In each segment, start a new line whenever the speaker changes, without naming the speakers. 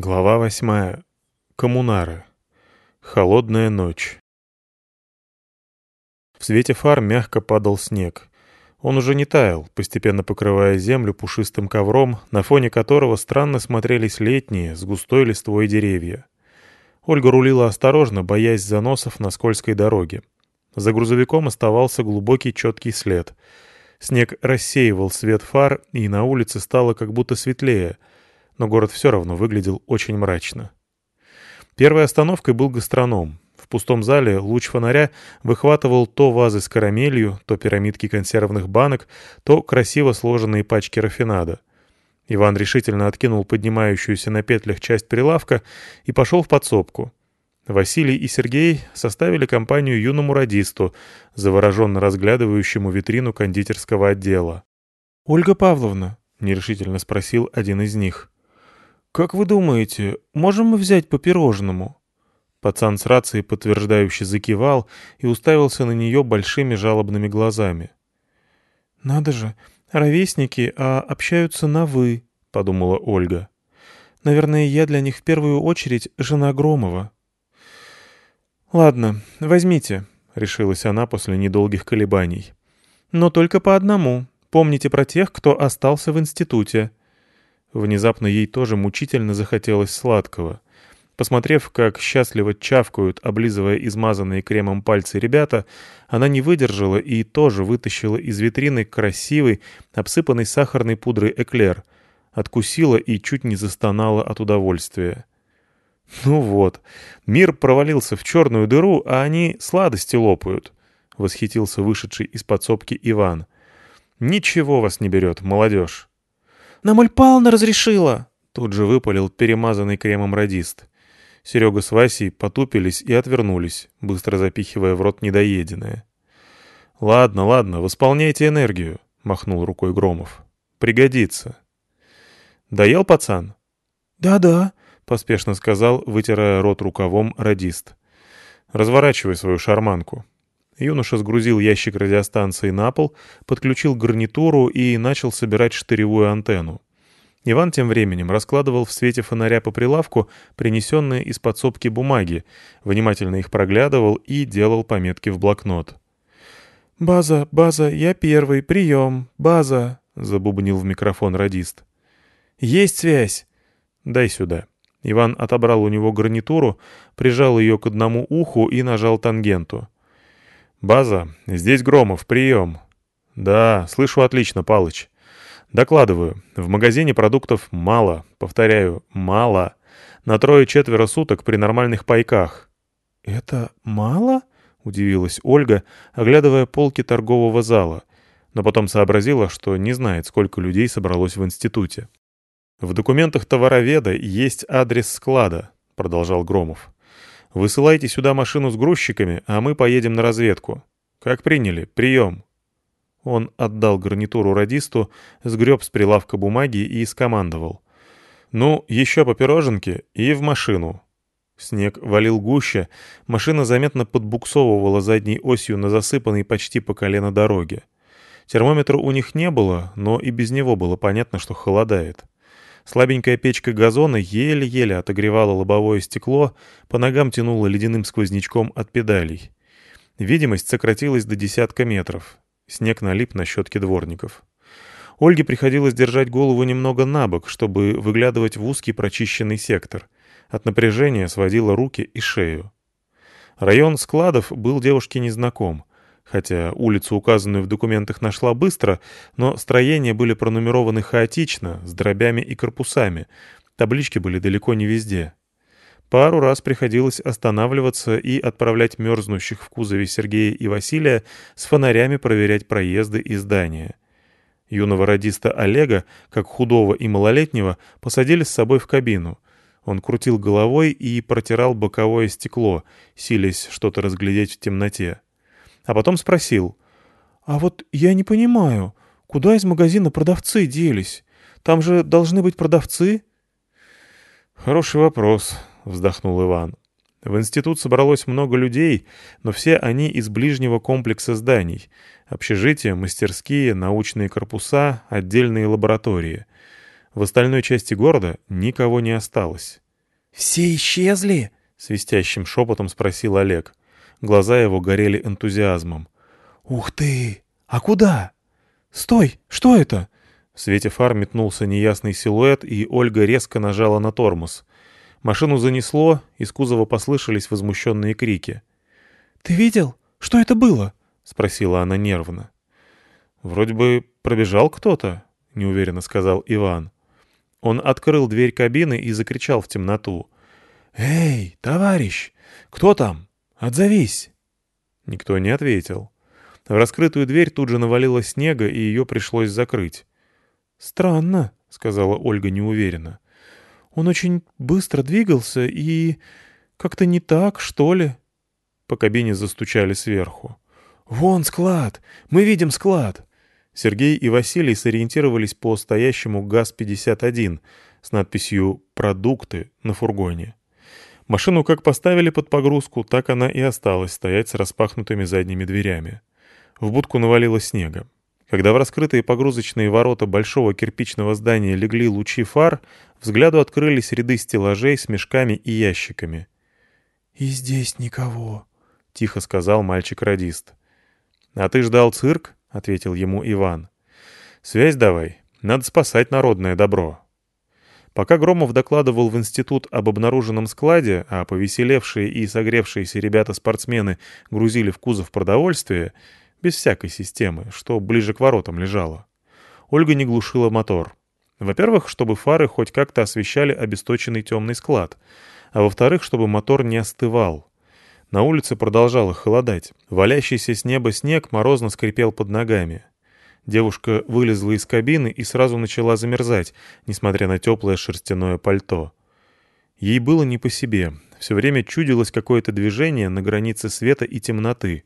Глава восьмая. Коммунары. Холодная ночь. В свете фар мягко падал снег. Он уже не таял, постепенно покрывая землю пушистым ковром, на фоне которого странно смотрелись летние, с густой листвой деревья. Ольга рулила осторожно, боясь заносов на скользкой дороге. За грузовиком оставался глубокий четкий след. Снег рассеивал свет фар, и на улице стало как будто светлее — но город все равно выглядел очень мрачно. Первой остановкой был гастроном. В пустом зале луч фонаря выхватывал то вазы с карамелью, то пирамидки консервных банок, то красиво сложенные пачки рафинада. Иван решительно откинул поднимающуюся на петлях часть прилавка и пошел в подсобку. Василий и Сергей составили компанию юному радисту, завороженно разглядывающему витрину кондитерского отдела. «Ольга Павловна», — нерешительно спросил один из них, «Как вы думаете, можем мы взять по пирожному?» Пацан с рацией подтверждающе закивал и уставился на нее большими жалобными глазами. «Надо же, ровесники, а общаются на «вы», — подумала Ольга. «Наверное, я для них в первую очередь жена Громова». «Ладно, возьмите», — решилась она после недолгих колебаний. «Но только по одному. Помните про тех, кто остался в институте. Внезапно ей тоже мучительно захотелось сладкого. Посмотрев, как счастливо чавкают, облизывая измазанные кремом пальцы ребята, она не выдержала и тоже вытащила из витрины красивый, обсыпанный сахарной пудрой эклер. Откусила и чуть не застонала от удовольствия. «Ну вот, мир провалился в черную дыру, а они сладости лопают», — восхитился вышедший из подсобки Иван. «Ничего вас не берет, молодежь».
Нам Оль Павловна разрешила!»
Тут же выпалил перемазанный кремом радист. Серега с Васей потупились и отвернулись, быстро запихивая в рот недоеденное. «Ладно, ладно, восполняйте энергию», — махнул рукой Громов. «Пригодится». «Доел пацан?»
«Да-да», —
поспешно сказал, вытирая рот рукавом радист. «Разворачивай свою шарманку». Юноша сгрузил ящик радиостанции на пол, подключил гарнитуру и начал собирать штыревую антенну. Иван тем временем раскладывал в свете фонаря по прилавку принесенные из подсобки бумаги, внимательно их проглядывал и делал пометки в блокнот.
«База, база, я первый, прием, база», — забубнил в микрофон радист.
«Есть связь!» «Дай сюда». Иван отобрал у него гарнитуру, прижал ее к одному уху и нажал тангенту. «База, здесь Громов, прием». «Да, слышу отлично, Палыч». «Докладываю. В магазине продуктов мало. Повторяю, мало. На трое-четверо суток при нормальных пайках».
«Это мало?» — удивилась
Ольга, оглядывая полки торгового зала, но потом сообразила, что не знает, сколько людей собралось в институте. «В документах товароведа есть адрес склада», — продолжал Громов. Высылайте сюда машину с грузчиками, а мы поедем на разведку. Как приняли? Прием». Он отдал гарнитуру радисту, сгреб с прилавка бумаги и скомандовал. «Ну, еще по пироженке и в машину». Снег валил гуще, машина заметно подбуксовывала задней осью на засыпанной почти по колено дороге. Термометра у них не было, но и без него было понятно, что холодает. Слабенькая печка газона еле-еле отогревала лобовое стекло, по ногам тянула ледяным сквознячком от педалей. Видимость сократилась до десятка метров. Снег налип на щетке дворников. Ольге приходилось держать голову немного на бок, чтобы выглядывать в узкий прочищенный сектор. От напряжения сводила руки и шею. Район складов был девушке незнаком. Хотя улицу, указанную в документах, нашла быстро, но строения были пронумерованы хаотично, с дробями и корпусами. Таблички были далеко не везде. Пару раз приходилось останавливаться и отправлять мерзнущих в кузове Сергея и Василия с фонарями проверять проезды и здания. Юного радиста Олега, как худого и малолетнего, посадили с собой в кабину. Он крутил головой и протирал боковое стекло, силясь что-то разглядеть в темноте а потом спросил. «А вот я не понимаю, куда из магазина продавцы делись? Там же должны быть продавцы?» «Хороший вопрос», — вздохнул Иван. В институт собралось много людей, но все они из ближнего комплекса зданий. Общежития, мастерские, научные корпуса, отдельные лаборатории. В остальной части города никого не осталось.
«Все исчезли?» — свистящим шепотом спросил Олег. Глаза его горели энтузиазмом. «Ух ты! А куда?» «Стой! Что это?» В свете фар метнулся неясный силуэт, и Ольга резко нажала на тормоз. Машину занесло, из кузова послышались возмущенные крики. «Ты видел? Что это было?» — спросила она нервно. «Вроде бы пробежал кто-то», — неуверенно сказал Иван. Он открыл дверь кабины и закричал в темноту. «Эй, товарищ! Кто там? Отзовись!» Никто не ответил. В раскрытую дверь тут же навалило снега, и ее пришлось закрыть. «Странно», — сказала Ольга неуверенно. «Он очень быстро двигался и... как-то не так, что ли?» По кабине застучали сверху. «Вон склад! Мы видим склад!» Сергей и Василий сориентировались по стоящему ГАЗ-51 с надписью «Продукты» на фургоне. Машину как поставили под погрузку, так она и осталась стоять с распахнутыми задними дверями. В будку навалило снега. Когда в раскрытые погрузочные ворота большого кирпичного здания легли лучи фар, взгляду открылись ряды стеллажей с мешками и ящиками. «И здесь никого», — тихо сказал мальчик-радист. «А ты ждал цирк?» — ответил ему Иван. «Связь давай. Надо спасать народное добро». Пока Громов докладывал в институт об обнаруженном складе, а повеселевшие и согревшиеся ребята-спортсмены грузили в кузов продовольствие, без всякой системы, что ближе к воротам лежало. Ольга не глушила мотор. Во-первых, чтобы фары хоть как-то освещали обесточенный темный склад, а во-вторых, чтобы мотор не остывал. На улице продолжало холодать. Валящийся с неба снег морозно скрипел под ногами. Девушка вылезла из кабины и сразу начала замерзать, несмотря на теплое шерстяное пальто. Ей было не по себе. Все время чудилось какое-то движение на границе света и темноты.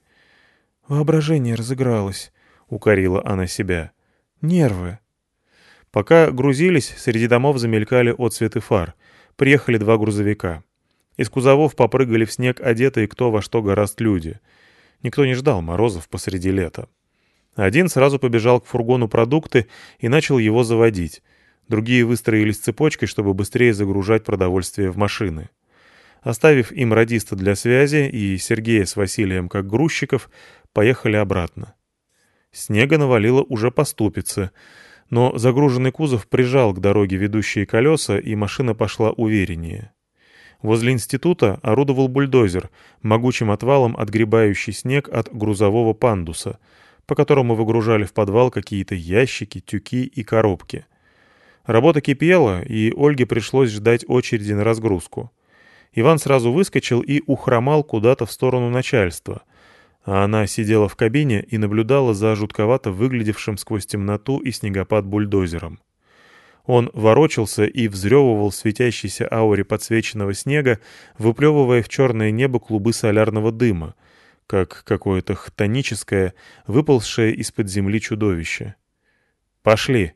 «Воображение разыгралось», — укорила она себя. «Нервы». Пока грузились, среди домов замелькали отсветы фар. Приехали два грузовика. Из кузовов попрыгали в снег одетые кто во что гораст люди. Никто не ждал морозов посреди лета. Один сразу побежал к фургону продукты и начал его заводить. Другие выстроились цепочкой, чтобы быстрее загружать продовольствие в машины. Оставив им радиста для связи и Сергея с Василием как грузчиков, поехали обратно. Снега навалило уже по но загруженный кузов прижал к дороге ведущие колеса, и машина пошла увереннее. Возле института орудовал бульдозер, могучим отвалом отгребающий снег от грузового пандуса, по которому выгружали в подвал какие-то ящики, тюки и коробки. Работа кипела, и Ольге пришлось ждать очереди на разгрузку. Иван сразу выскочил и ухромал куда-то в сторону начальства — а она сидела в кабине и наблюдала за жутковато выглядевшим сквозь темноту и снегопад бульдозером. Он ворочался и взрёвывал светящейся ауре подсвеченного снега, выплевывая в черное небо клубы солярного дыма, как какое-то хтоническое, выползшее из-под земли чудовище. «Пошли!»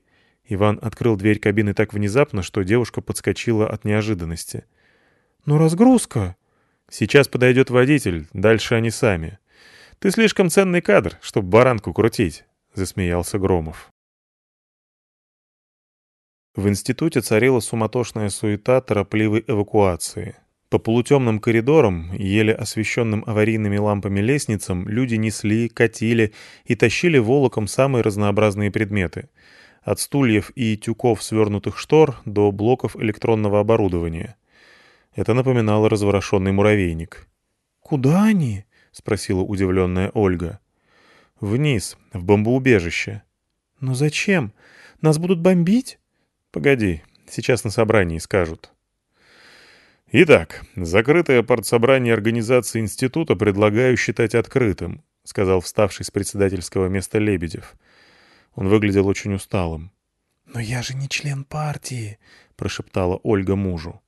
Иван открыл дверь кабины так внезапно, что девушка подскочила от неожиданности. «Но разгрузка!» «Сейчас подойдет водитель, дальше они сами». Ты слишком ценный кадр, чтобы баранку крутить», — засмеялся Громов. В институте царила суматошная суета торопливой эвакуации. По полутемным коридорам, еле освещенным аварийными лампами лестницам, люди несли, катили и тащили волоком самые разнообразные предметы. От стульев и тюков свернутых штор до блоков электронного оборудования. Это напоминало разворошенный муравейник. «Куда они?» — спросила удивленная Ольга. «Вниз, в бомбоубежище». «Но зачем? Нас будут бомбить?» «Погоди, сейчас на собрании скажут». «Итак, закрытое партсобрание организации института предлагаю считать открытым», — сказал вставший с председательского места Лебедев. Он выглядел очень усталым. «Но я же не член партии», — прошептала
Ольга мужу.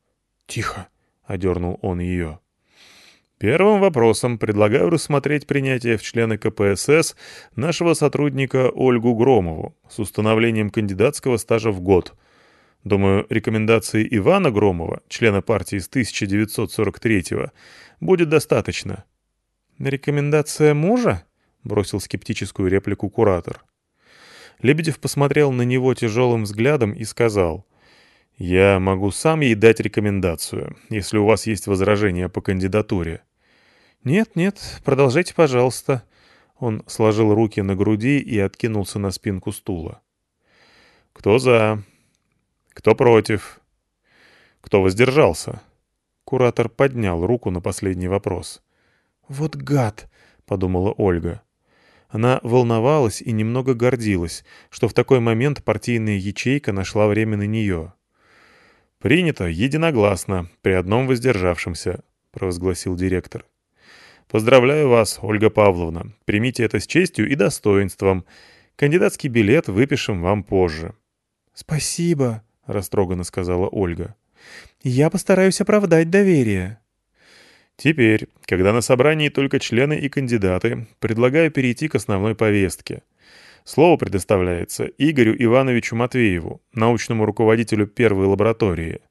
«Тихо», —
одернул он ее. Первым вопросом предлагаю рассмотреть принятие в члены КПСС нашего сотрудника Ольгу Громову с установлением кандидатского стажа в год. Думаю, рекомендации Ивана Громова, члена партии с 1943-го, будет достаточно.
«Рекомендация мужа?» — бросил скептическую реплику куратор.
Лебедев посмотрел на него тяжелым взглядом и сказал, «Я могу сам ей дать рекомендацию, если у вас есть возражения по кандидатуре».
«Нет, нет, продолжайте, пожалуйста». Он сложил руки на груди и откинулся на спинку стула.
«Кто за? Кто против? Кто воздержался?»
Куратор поднял руку на последний вопрос. «Вот гад!» — подумала Ольга. Она волновалась и немного гордилась, что в такой момент партийная ячейка нашла время на нее.
«Принято единогласно, при одном воздержавшемся», — провозгласил директор. «Поздравляю вас, Ольга Павловна. Примите это с честью и достоинством. Кандидатский билет выпишем вам позже».
«Спасибо», — растроганно сказала Ольга. «Я постараюсь оправдать доверие».
Теперь, когда на собрании только члены и кандидаты, предлагаю перейти к основной повестке — Слово предоставляется Игорю Ивановичу Матвееву, научному руководителю первой лаборатории.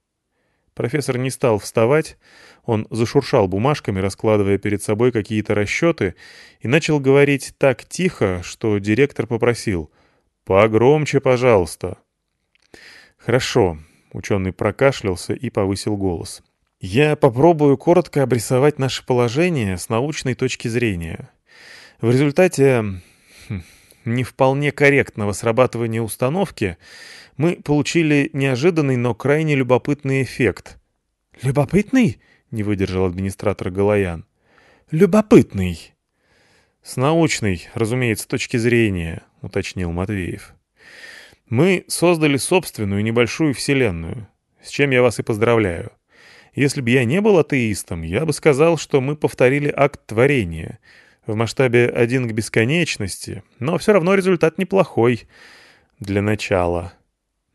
Профессор не стал вставать, он зашуршал бумажками, раскладывая перед собой какие-то расчеты, и начал говорить так тихо, что директор попросил «Погромче, пожалуйста». «Хорошо», — ученый прокашлялся и повысил голос. «Я попробую коротко обрисовать наше положение с научной точки зрения. В результате хм, не вполне корректного срабатывания установки, мы получили неожиданный, но крайне любопытный эффект. «Любопытный?» — не выдержал администратор Галаян.
«Любопытный!»
«С научной, разумеется, точки зрения», — уточнил Матвеев. «Мы создали собственную небольшую вселенную, с чем я вас и поздравляю. Если бы я не был атеистом, я бы сказал, что мы повторили акт творения — в масштабе один к бесконечности, но все равно результат неплохой. Для начала.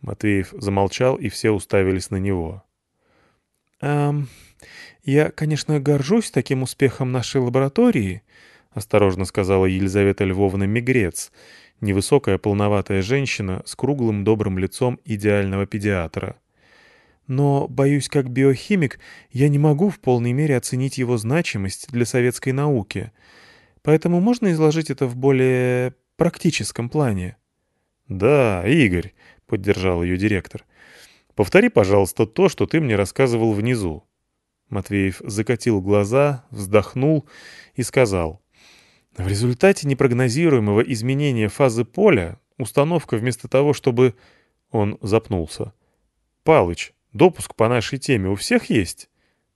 Матвеев замолчал, и все уставились на него.
«Эм, я, конечно, горжусь таким успехом нашей лаборатории», — осторожно сказала Елизавета Львовна Мигрец, невысокая полноватая женщина с круглым добрым лицом идеального педиатра. «Но, боюсь, как биохимик, я не могу в полной мере оценить его значимость для советской науки». Поэтому можно изложить это в более практическом плане?»
«Да, Игорь», — поддержал ее директор. «Повтори, пожалуйста, то, что ты мне рассказывал внизу».
Матвеев закатил глаза, вздохнул и сказал. «В результате непрогнозируемого изменения фазы поля установка вместо того, чтобы...» Он запнулся.
«Палыч, допуск по нашей теме у всех есть?»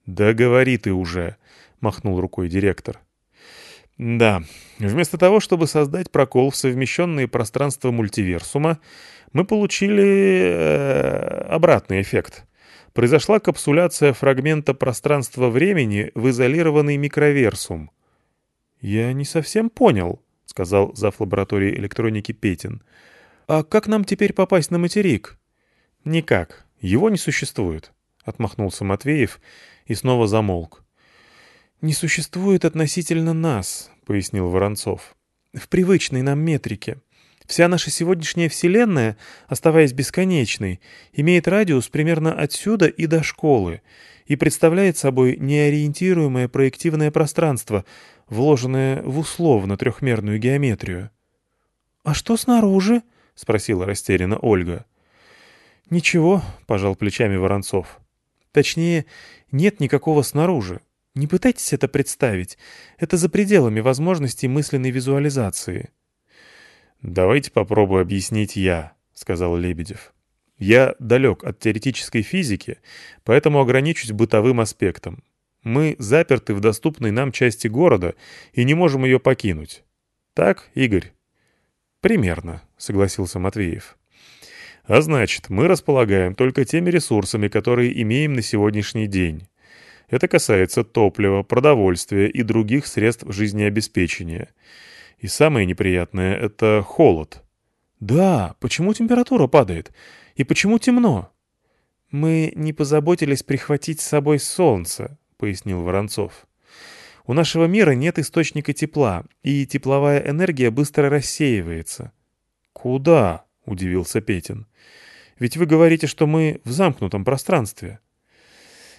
«Да говори ты уже», — махнул рукой директор.
Да, вместо того, чтобы создать прокол в совмещенные пространства мультиверсума, мы получили э, обратный эффект. Произошла капсуляция фрагмента пространства-времени в изолированный микроверсум.
«Я не совсем понял», — сказал зав. лаборатории электроники Петин. «А как нам теперь попасть на материк?»
«Никак. Его не существует», — отмахнулся Матвеев и снова замолк
не существует относительно нас», — пояснил Воронцов. «В привычной нам метрике. Вся наша сегодняшняя Вселенная, оставаясь бесконечной, имеет радиус примерно отсюда и до школы и представляет собой неориентируемое проективное пространство, вложенное в условно трехмерную геометрию». «А что снаружи?» — спросила растерянно Ольга. «Ничего», — пожал плечами Воронцов. «Точнее, нет никакого снаружи. Не пытайтесь это представить. Это за пределами возможностей мысленной визуализации.
«Давайте попробую объяснить я», — сказал Лебедев. «Я далек от теоретической физики, поэтому ограничусь бытовым аспектом. Мы заперты в доступной нам части города и не можем ее покинуть. Так, Игорь?»
«Примерно», — согласился Матвеев.
«А значит, мы располагаем только теми ресурсами, которые имеем на сегодняшний день. Это касается топлива, продовольствия и других средств жизнеобеспечения. И самое неприятное — это холод.
«Да, почему температура падает? И почему темно?» «Мы не позаботились прихватить с собой солнце», — пояснил Воронцов. «У нашего мира нет источника тепла, и тепловая энергия быстро рассеивается».
«Куда?» — удивился Петин.
«Ведь вы говорите, что мы в замкнутом пространстве».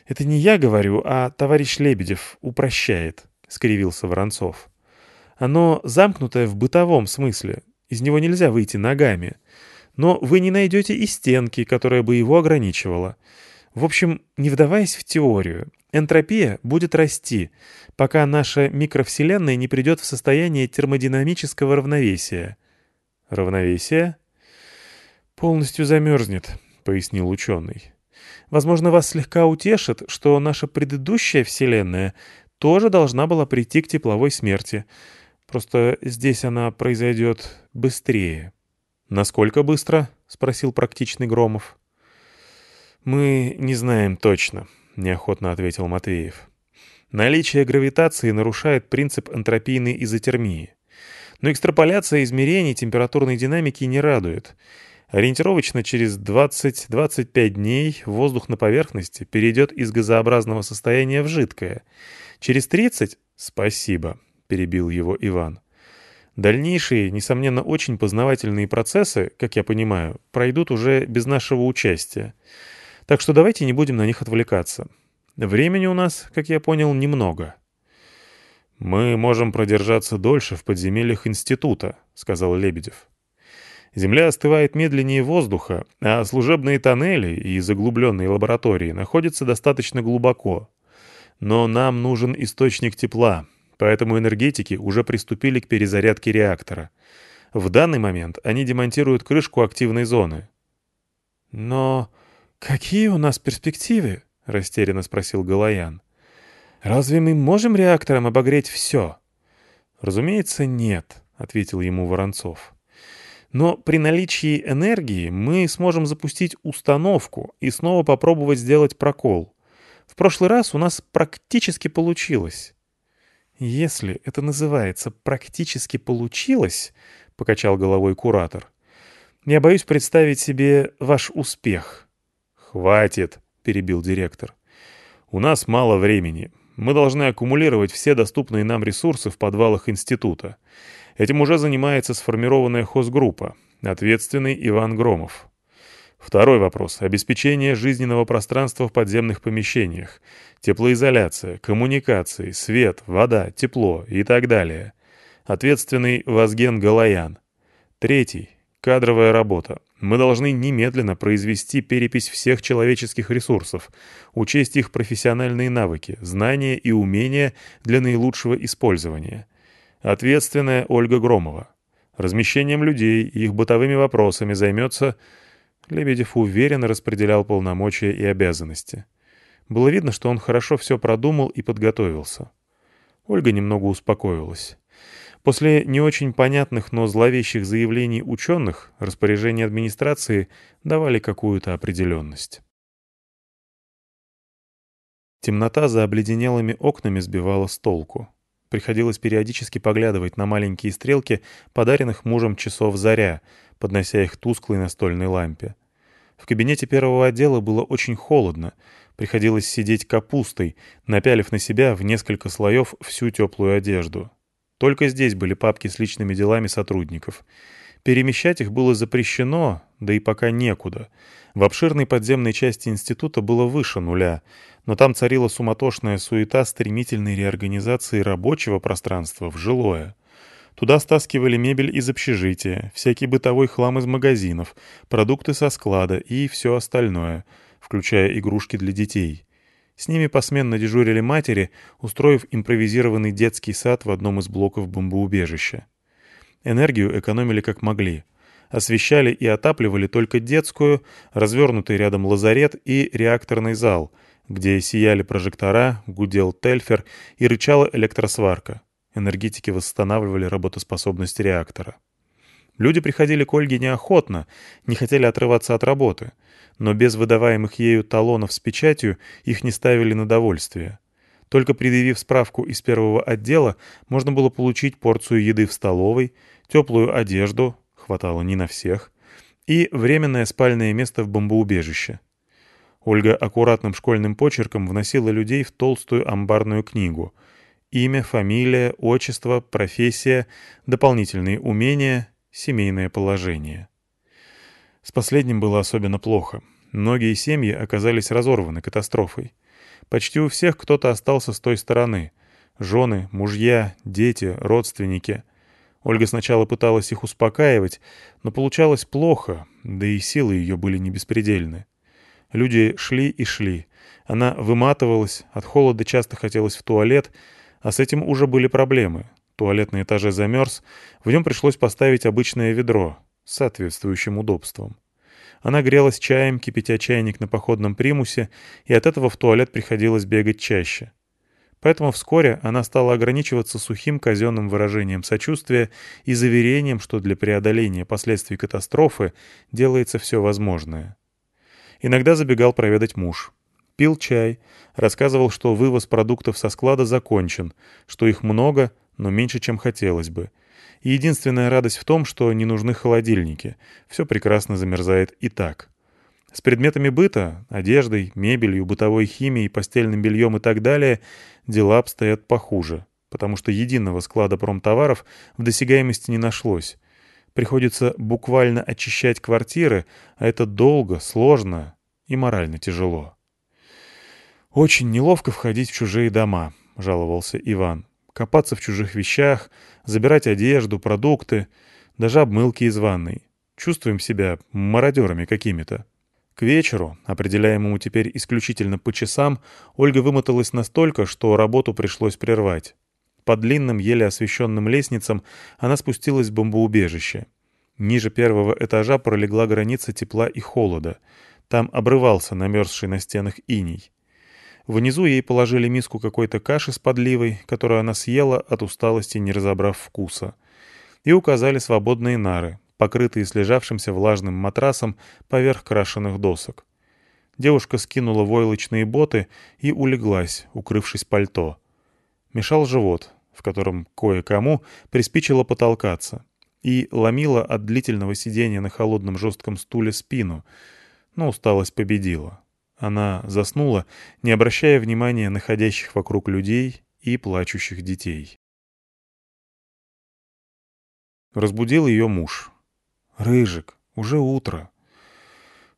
«Это не я говорю, а товарищ Лебедев упрощает», — скривился Воронцов. «Оно замкнутое в бытовом смысле. Из него нельзя выйти ногами. Но вы не найдете и стенки, которая бы его ограничивала. В общем, не вдаваясь в теорию, энтропия будет расти, пока наша микровселенная не придет в состояние термодинамического равновесия. Равновесие? Полностью замерзнет, пояснил ученый. Возможно, вас слегка утешит, что наша предыдущая Вселенная тоже должна была прийти к тепловой смерти. Просто здесь она произойдет быстрее. «Насколько быстро?» — спросил практичный Громов. «Мы не знаем точно», — неохотно ответил Матвеев. «Наличие гравитации нарушает принцип энтропийной изотермии. Но экстраполяция измерений температурной динамики не радует. Ориентировочно через 20-25 дней воздух на поверхности перейдет из газообразного состояния в жидкое. Через 30... Спасибо, перебил его Иван. Дальнейшие, несомненно, очень познавательные процессы, как я понимаю, пройдут уже без нашего участия. Так что давайте не будем на них отвлекаться. Времени у нас, как я понял, немного. «Мы можем продержаться дольше в подземельях института», — сказал Лебедев. Земля остывает медленнее воздуха, а служебные тоннели и заглубленные лаборатории находятся достаточно глубоко. Но нам нужен источник тепла, поэтому энергетики уже приступили к перезарядке реактора. В данный момент они демонтируют крышку активной зоны. «Но какие у нас перспективы?» — растерянно спросил Галаян. «Разве мы можем реактором обогреть все?» «Разумеется, нет», — ответил ему Воронцов. Но при наличии энергии мы сможем запустить установку и снова попробовать сделать прокол. В прошлый раз у нас практически получилось. «Если это называется «практически получилось», — покачал головой куратор, — «я боюсь представить себе ваш успех».
«Хватит», — перебил директор. «У нас мало времени. Мы должны аккумулировать все доступные нам ресурсы в подвалах института. Этим уже занимается сформированная хозгруппа. Ответственный Иван Громов. Второй вопрос. Обеспечение жизненного пространства в подземных помещениях. Теплоизоляция, коммуникации, свет, вода, тепло и так далее. Ответственный Вазген Галаян. Третий. Кадровая работа. Мы должны немедленно произвести перепись всех человеческих ресурсов, учесть их профессиональные навыки, знания и умения для наилучшего использования. Ответственная Ольга Громова. Размещением людей и их бытовыми вопросами займется... Лебедев уверенно распределял полномочия и обязанности. Было видно, что он хорошо все продумал и подготовился. Ольга немного успокоилась. После не очень понятных, но зловещих заявлений ученых распоряжения администрации давали какую-то определенность. Темнота за обледенелыми окнами сбивала с толку. Приходилось периодически поглядывать на маленькие стрелки, подаренных мужем часов «Заря», поднося их тусклой настольной лампе. В кабинете первого отдела было очень холодно. Приходилось сидеть капустой, напялив на себя в несколько слоев всю теплую одежду. Только здесь были папки с личными делами сотрудников. Перемещать их было запрещено, да и пока некуда. В обширной подземной части института было выше нуля, но там царила суматошная суета стремительной реорганизации рабочего пространства в жилое. Туда стаскивали мебель из общежития, всякий бытовой хлам из магазинов, продукты со склада и все остальное, включая игрушки для детей. С ними посменно дежурили матери, устроив импровизированный детский сад в одном из блоков бомбоубежища. Энергию экономили как могли. Освещали и отапливали только детскую, развернутый рядом лазарет и реакторный зал — где сияли прожектора, гудел тельфер и рычала электросварка. Энергетики восстанавливали работоспособность реактора. Люди приходили к Ольге неохотно, не хотели отрываться от работы, но без выдаваемых ею талонов с печатью их не ставили на довольствие. Только предъявив справку из первого отдела, можно было получить порцию еды в столовой, теплую одежду, хватало не на всех, и временное спальное место в бомбоубежище. Ольга аккуратным школьным почерком вносила людей в толстую амбарную книгу. Имя, фамилия, отчество, профессия, дополнительные умения, семейное положение. С последним было особенно плохо. Многие семьи оказались разорваны катастрофой. Почти у всех кто-то остался с той стороны. Жены, мужья, дети, родственники. Ольга сначала пыталась их успокаивать, но получалось плохо, да и силы ее были не беспредельны. Люди шли и шли. Она выматывалась, от холода часто хотелось в туалет, а с этим уже были проблемы. Туалет на этаже замерз, в нем пришлось поставить обычное ведро соответствующим удобством. Она грелась чаем, кипятя чайник на походном примусе, и от этого в туалет приходилось бегать чаще. Поэтому вскоре она стала ограничиваться сухим казенным выражением сочувствия и заверением, что для преодоления последствий катастрофы делается все возможное. Иногда забегал проведать муж. Пил чай, рассказывал, что вывоз продуктов со склада закончен, что их много, но меньше, чем хотелось бы. Единственная радость в том, что не нужны холодильники, все прекрасно замерзает и так. С предметами быта, одеждой, мебелью, бытовой химией, постельным бельем и так далее дела обстоят похуже, потому что единого склада промтоваров в досягаемости не нашлось. Приходится буквально очищать квартиры, а это долго, сложно и морально тяжело. «Очень неловко входить в чужие дома», — жаловался Иван. «Копаться в чужих вещах, забирать одежду, продукты, даже обмылки из ванной. Чувствуем себя мародерами какими-то». К вечеру, определяемому теперь исключительно по часам, Ольга вымоталась настолько, что работу пришлось прервать. По длинным, еле освещенным лестницам она спустилась в бомбоубежище. Ниже первого этажа пролегла граница тепла и холода. Там обрывался намерзший на стенах иней. Внизу ей положили миску какой-то каши с подливой, которую она съела от усталости, не разобрав вкуса. И указали свободные нары, покрытые слежавшимся влажным матрасом поверх крашеных досок. Девушка скинула войлочные боты и улеглась, укрывшись пальто. Мешал живот, в котором кое-кому приспичило потолкаться, и ломила от длительного сидения на холодном жестком стуле спину, но усталость победила. Она заснула, не обращая внимания находящих вокруг людей и плачущих детей. Разбудил ее муж. Рыжик, уже утро.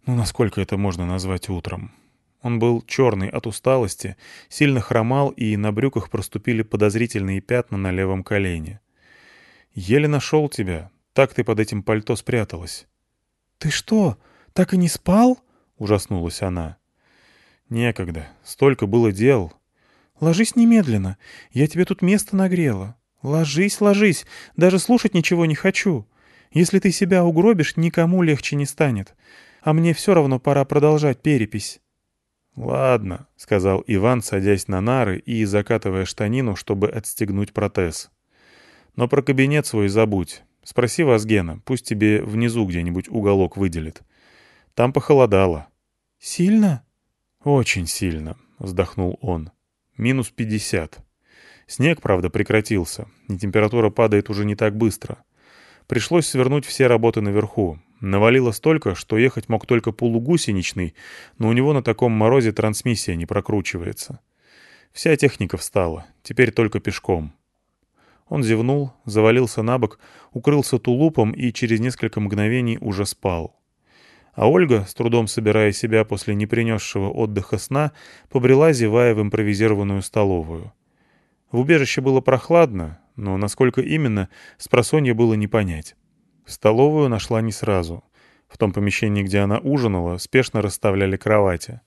Ну, насколько это можно назвать утром? Он был черный от усталости, сильно хромал, и на брюках проступили подозрительные пятна на левом колене. «Еле нашел тебя. Так ты под этим пальто спряталась».
«Ты что, так и не спал?» — ужаснулась она.
«Некогда. Столько было дел».
«Ложись немедленно. Я тебе тут место нагрела. Ложись, ложись. Даже слушать ничего не хочу. Если ты себя угробишь, никому легче не станет. А мне все равно пора продолжать перепись».
«Ладно», — сказал Иван, садясь на нары и закатывая штанину, чтобы отстегнуть протез. «Но про кабинет свой забудь. Спроси Вазгена, пусть тебе внизу где-нибудь уголок выделит. Там похолодало».
«Сильно?»
«Очень сильно», — вздохнул он. «Минус пятьдесят. Снег, правда, прекратился, и температура падает уже не так быстро. Пришлось свернуть все работы наверху. Навалило столько, что ехать мог только полугусеничный, но у него на таком морозе трансмиссия не прокручивается. Вся техника встала, теперь только пешком. Он зевнул, завалился на бок, укрылся тулупом и через несколько мгновений уже спал. А Ольга, с трудом собирая себя после непринесшего отдыха сна, побрела, зевая в импровизированную столовую. В убежище было прохладно, но насколько именно, с просонья было не понять. Столовую нашла не сразу. В том помещении, где она ужинала, спешно расставляли кровати.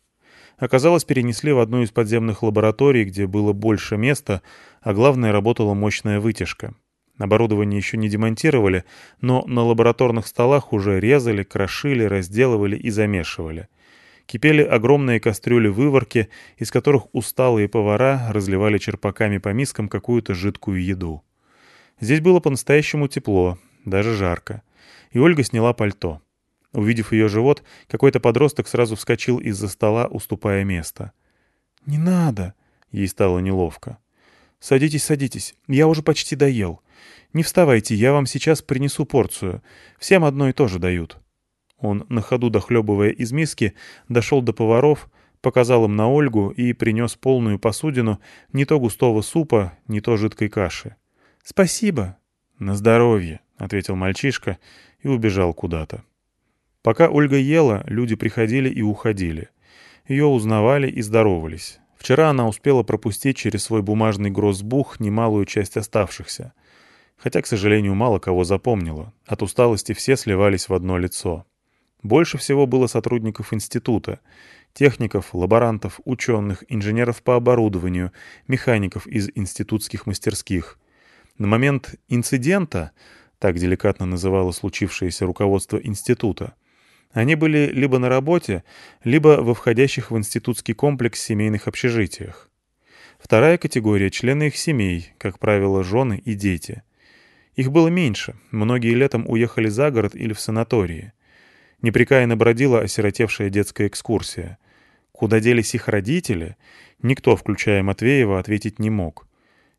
Оказалось, перенесли в одну из подземных лабораторий, где было больше места, а главное, работала мощная вытяжка. Оборудование еще не демонтировали, но на лабораторных столах уже резали, крошили, разделывали и замешивали — кипели огромные кастрюли-выворки, из которых усталые повара разливали черпаками по мискам какую-то жидкую еду. Здесь было по-настоящему тепло, даже жарко. И Ольга сняла пальто. Увидев ее живот, какой-то подросток сразу вскочил из-за стола, уступая место.
«Не надо!» — ей стало неловко. «Садитесь, садитесь, я уже почти доел. Не вставайте, я вам сейчас принесу порцию. Всем одно и то же дают». Он, на ходу дохлебывая из миски, дошел до поваров, показал им на Ольгу и принес полную посудину не то густого супа, не то жидкой каши. «Спасибо».
«На здоровье», — ответил мальчишка и убежал куда-то. Пока Ольга ела, люди приходили и уходили. Ее узнавали и здоровались. Вчера она успела пропустить через свой бумажный гроссбух немалую часть оставшихся. Хотя, к сожалению, мало кого запомнила. От усталости все сливались в одно лицо. Больше всего было сотрудников института. Техников, лаборантов, ученых, инженеров по оборудованию, механиков из институтских мастерских. На момент инцидента, так деликатно называло случившееся руководство института, они были либо на работе, либо во входящих в институтский комплекс семейных общежитиях. Вторая категория — члены их семей, как правило, жены и дети. Их было меньше, многие летом уехали за город или в санатории. Непрекаянно бродила осиротевшая детская экскурсия. Куда делись их родители, никто, включая Матвеева, ответить не мог.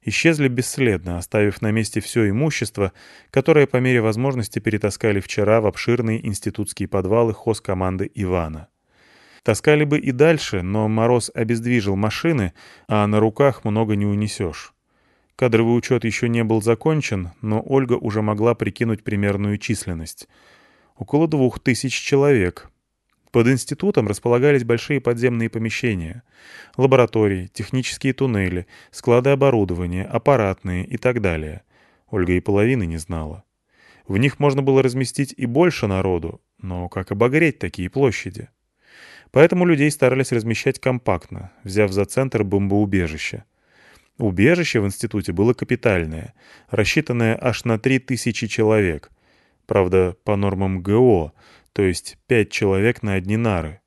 Исчезли бесследно, оставив на месте все имущество, которое по мере возможности перетаскали вчера в обширные институтские подвалы хозкоманды Ивана. Таскали бы и дальше, но мороз обездвижил машины, а на руках много не унесешь. Кадровый учет еще не был закончен, но Ольга уже могла прикинуть примерную численность. Около двух тысяч человек. Под институтом располагались большие подземные помещения. Лаборатории, технические туннели, склады оборудования, аппаратные и так далее. Ольга и половины не знала. В них можно было разместить и больше народу, но как обогреть такие площади? Поэтому людей старались размещать компактно, взяв за центр бомбоубежище. Убежище в институте было капитальное, рассчитанное аж на 3000 человек. Правда, по нормам ГО, то есть 5 человек на одни нары.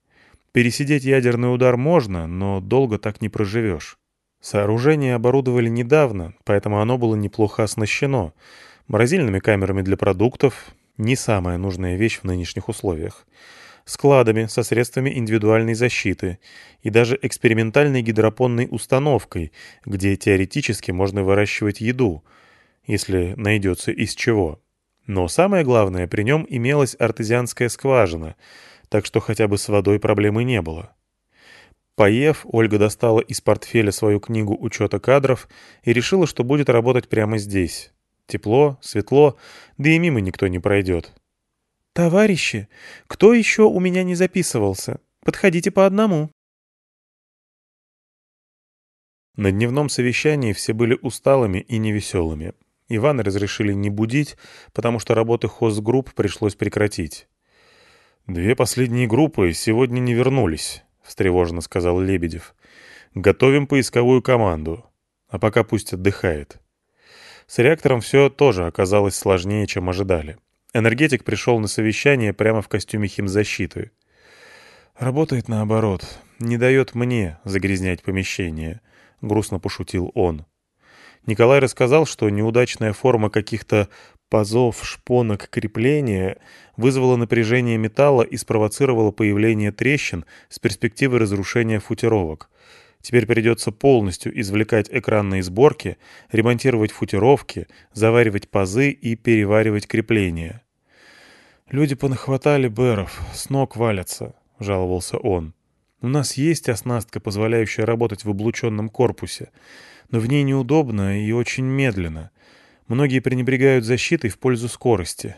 Пересидеть ядерный удар можно, но долго так не проживешь. Сооружение оборудовали недавно, поэтому оно было неплохо оснащено. Морозильными камерами для продуктов — не самая нужная вещь в нынешних условиях складами со средствами индивидуальной защиты и даже экспериментальной гидропонной установкой, где теоретически можно выращивать еду, если найдется из чего. Но самое главное, при нем имелась артезианская скважина, так что хотя бы с водой проблемы не было. Поев, Ольга достала из портфеля свою книгу учета кадров и решила, что будет работать прямо здесь. Тепло, светло, да и мимо никто не пройдет.
«Товарищи, кто еще у меня не записывался? Подходите по одному».
На дневном совещании все были усталыми и невеселыми. Ивана разрешили не будить, потому что работы хозгрупп пришлось прекратить. «Две последние группы сегодня не вернулись», — встревоженно сказал Лебедев. «Готовим поисковую команду. А пока пусть отдыхает». С реактором все тоже оказалось сложнее, чем ожидали. Энергетик пришел на совещание прямо в костюме химзащиты. «Работает наоборот. Не дает мне загрязнять помещение», — грустно пошутил он. Николай рассказал, что неудачная форма каких-то пазов, шпонок крепления вызвала напряжение металла и спровоцировала появление трещин с перспективой разрушения футировок. Теперь придется полностью извлекать экранные сборки, ремонтировать футировки, заваривать пазы и переваривать крепления. «Люди понахватали бэров, с ног валятся», — жаловался он. «У нас есть оснастка, позволяющая работать в облученном корпусе, но в ней неудобно и очень медленно. Многие пренебрегают защитой в пользу скорости».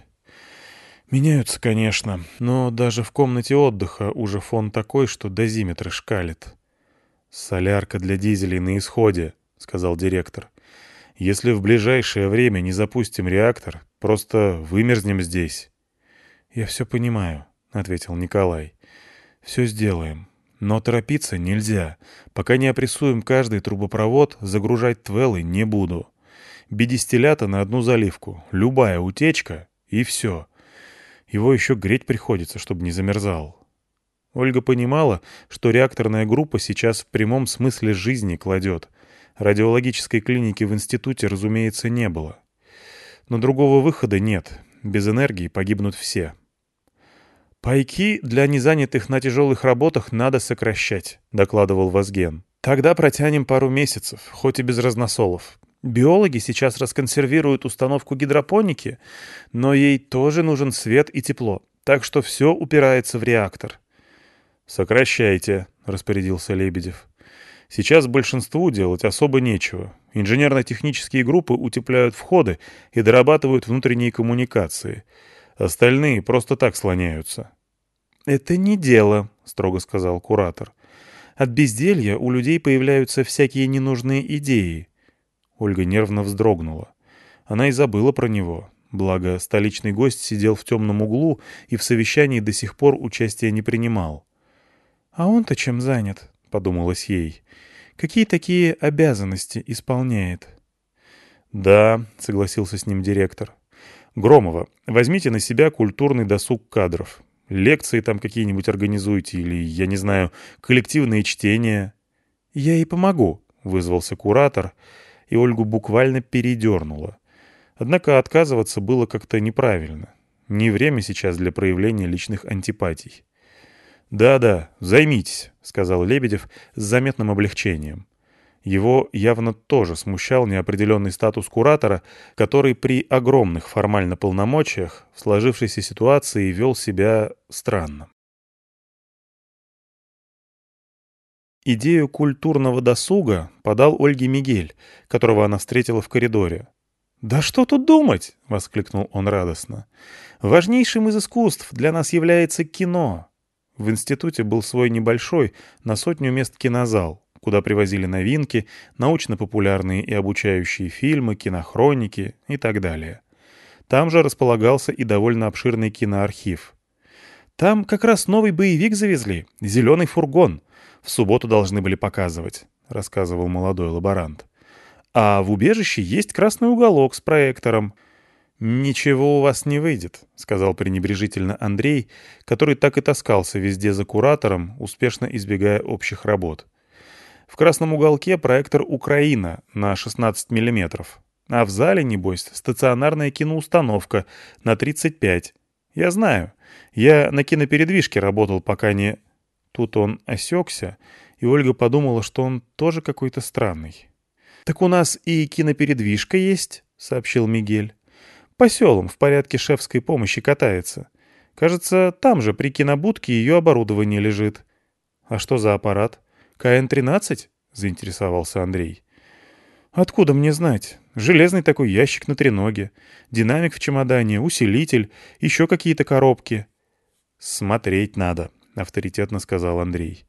«Меняются, конечно, но даже в комнате отдыха уже фон такой, что дозиметры шкалит». «Солярка для дизелей на исходе», — сказал директор. «Если в ближайшее время не запустим реактор, просто вымерзнем здесь». «Я все понимаю», — ответил Николай. «Все сделаем. Но торопиться нельзя. Пока не опрессуем каждый трубопровод, загружать твелы не буду. Бедистилята на одну заливку, любая утечка — и все. Его еще греть приходится, чтобы не замерзал». Ольга понимала, что реакторная группа сейчас в прямом смысле жизни кладет. Радиологической клиники в институте, разумеется, не было. Но другого выхода нет. Без энергии погибнут все. «Пайки для незанятых на тяжелых работах надо сокращать», — докладывал Вазген. «Тогда протянем пару месяцев, хоть и без разносолов. Биологи сейчас расконсервируют установку гидропоники, но ей тоже нужен свет и тепло, так что все упирается в реактор». «Сокращайте», — распорядился Лебедев. «Сейчас большинству делать особо нечего. Инженерно-технические группы утепляют входы и дорабатывают внутренние коммуникации». Остальные просто так слоняются.
«Это не дело», — строго сказал куратор. «От безделья у людей появляются всякие ненужные идеи».
Ольга нервно вздрогнула. Она и забыла про него. Благо, столичный гость сидел в темном углу и в совещании до сих пор участия не принимал.
«А он-то чем занят?» — подумалось ей. «Какие такие обязанности исполняет?»
«Да», — согласился с ним директор. «Громова, возьмите на себя культурный досуг кадров. Лекции там какие-нибудь организуйте или, я не знаю, коллективные чтения».
«Я и помогу», — вызвался куратор, и Ольгу буквально передернуло.
Однако отказываться было как-то неправильно. Не время сейчас для проявления личных антипатий. «Да-да, займитесь», — сказал Лебедев с заметным облегчением. Его явно тоже смущал неопределенный статус куратора, который при огромных формально полномочиях в сложившейся ситуации вел себя странно. Идею культурного досуга подал Ольге Мигель, которого она встретила в коридоре.
«Да что тут думать?» — воскликнул он радостно. «Важнейшим из искусств для нас является кино».
В институте был свой небольшой, на сотню мест кинозал, куда привозили новинки, научно-популярные и обучающие фильмы, кинохроники и так далее. Там же располагался и довольно обширный киноархив.
«Там как раз новый боевик завезли, «Зеленый фургон». В субботу должны были показывать», — рассказывал молодой лаборант. А в убежище есть красный уголок с проектором.
«Ничего у вас не выйдет», — сказал пренебрежительно Андрей, который так и таскался везде за куратором, успешно избегая общих работ. В красном уголке проектор «Украина» на 16 миллиметров, а в зале, небось, стационарная киноустановка на 35. Я знаю. Я на кинопередвижке работал, пока не... Тут он осекся, и Ольга подумала, что он тоже какой-то странный.
«Так у нас и кинопередвижка есть», — сообщил Мигель. «По селам в порядке шефской помощи катается. Кажется, там же при кинобудке ее оборудование лежит».
«А что за аппарат? КН-13?» — заинтересовался Андрей.
«Откуда мне знать? Железный такой ящик на треноге, динамик в чемодане, усилитель, еще какие-то коробки».
«Смотреть надо», — авторитетно сказал Андрей.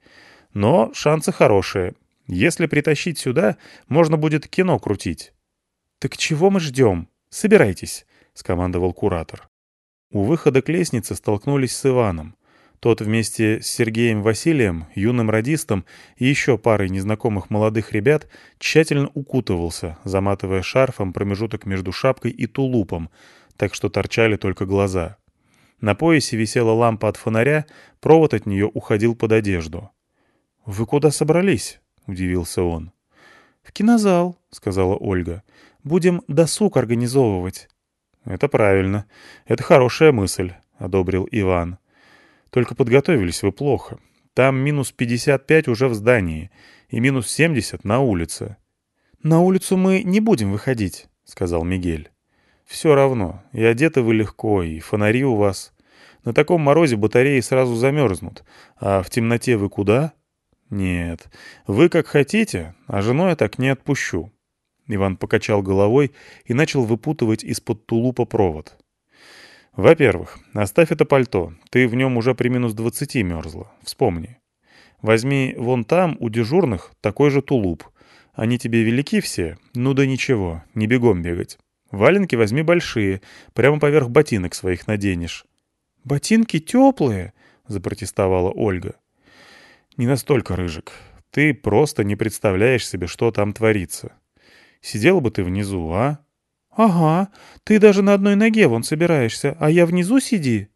«Но шансы хорошие. Если притащить сюда, можно будет кино крутить».
«Так чего мы ждем? Собирайтесь», — скомандовал куратор.
У выхода к лестнице столкнулись с Иваном. Тот вместе с Сергеем Василием, юным радистом и еще парой незнакомых молодых ребят тщательно укутывался, заматывая шарфом промежуток между шапкой и тулупом, так что торчали только глаза. На поясе висела лампа от фонаря, провод от нее уходил под одежду.
«Вы куда собрались?» удивился он.
«В кинозал», — сказала Ольга. «Будем досуг организовывать». «Это правильно. Это хорошая мысль», — одобрил Иван. «Только подготовились вы плохо. Там минус 55 уже в здании и минус 70 на улице».
«На улицу мы не будем выходить», — сказал Мигель.
«Все равно. И одеты вы легко, и фонари у вас. На таком морозе батареи сразу замерзнут. А в темноте вы куда?» «Нет, вы как хотите, а жену я так не отпущу». Иван покачал головой и начал выпутывать из-под тулупа провод. «Во-первых, оставь это пальто, ты в нем уже при минус двадцати мерзла, вспомни. Возьми вон там, у дежурных, такой же тулуп. Они тебе велики все? Ну да ничего, не бегом бегать. Валенки возьми большие, прямо поверх ботинок своих наденешь».
«Ботинки теплые», — запротестовала Ольга.
Не настолько, Рыжик. Ты просто не представляешь себе, что там творится. Сидел бы ты внизу, а?
Ага, ты даже на одной ноге вон собираешься, а я внизу сиди.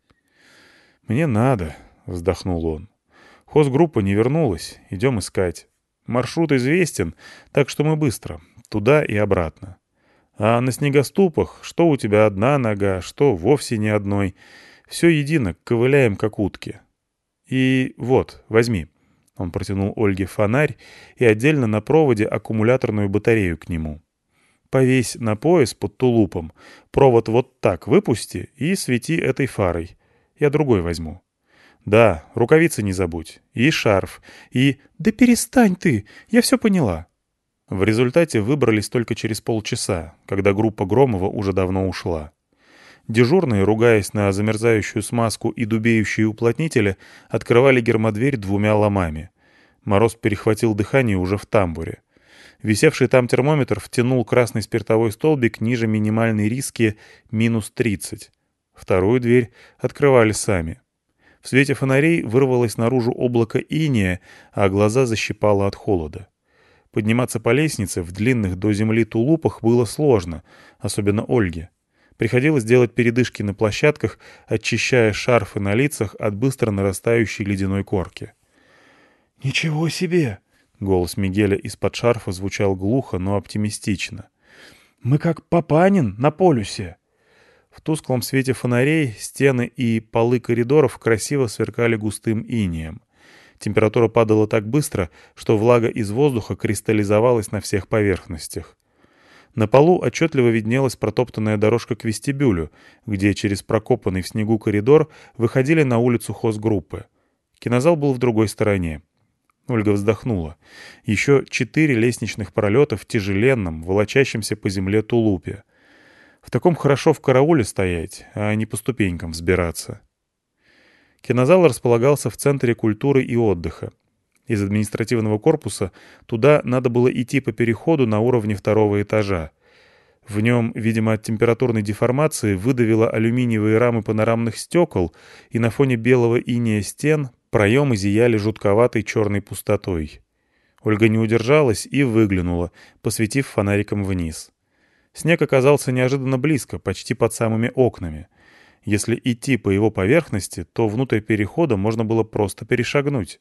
Мне надо, вздохнул он. Хозгруппа не вернулась, идем искать. Маршрут известен, так что мы быстро, туда и обратно. А на снегоступах, что у тебя одна нога, что вовсе не одной, все едино, ковыляем как утки. И вот, возьми. Он протянул Ольге фонарь и отдельно на проводе аккумуляторную батарею к нему. Повесь на пояс под тулупом, провод вот так выпусти и свети этой фарой. Я другой возьму. Да, рукавицы не забудь. И шарф. И...
Да перестань ты, я все поняла.
В результате выбрались только через полчаса, когда группа Громова уже давно ушла. Дежурные, ругаясь на замерзающую смазку и дубеющие уплотнители, открывали гермодверь двумя ломами. Мороз перехватил дыхание уже в тамбуре. Висевший там термометр втянул красный спиртовой столбик ниже минимальной риски минус 30. Вторую дверь открывали сами. В свете фонарей вырвалось наружу облако иния, а глаза защипало от холода. Подниматься по лестнице в длинных до земли тулупах было сложно, особенно Ольге. Приходилось делать передышки на площадках, очищая шарфы на лицах от быстро нарастающей ледяной корки.
«Ничего себе!» — голос Мигеля из-под шарфа звучал глухо, но оптимистично. «Мы как Папанин на полюсе!»
В тусклом свете фонарей стены и полы коридоров красиво сверкали густым инием. Температура падала так быстро, что влага из воздуха кристаллизовалась на всех поверхностях. На полу отчетливо виднелась протоптанная дорожка к вестибюлю, где через прокопанный в снегу коридор выходили на улицу хозгруппы. Кинозал был в другой стороне. Ольга вздохнула. Еще четыре лестничных пролета в тяжеленном, волочащемся по земле тулупе. В таком хорошо в карауле стоять, а не по ступенькам взбираться. Кинозал располагался в Центре культуры и отдыха. Из административного корпуса туда надо было идти по переходу на уровне второго этажа. В нем, видимо, от температурной деформации выдавило алюминиевые рамы панорамных стекол, и на фоне белого иния стен проемы зияли жутковатой черной пустотой. Ольга не удержалась и выглянула, посветив фонариком вниз. Снег оказался неожиданно близко, почти под самыми окнами. Если идти по его поверхности, то внутрь перехода можно было просто перешагнуть.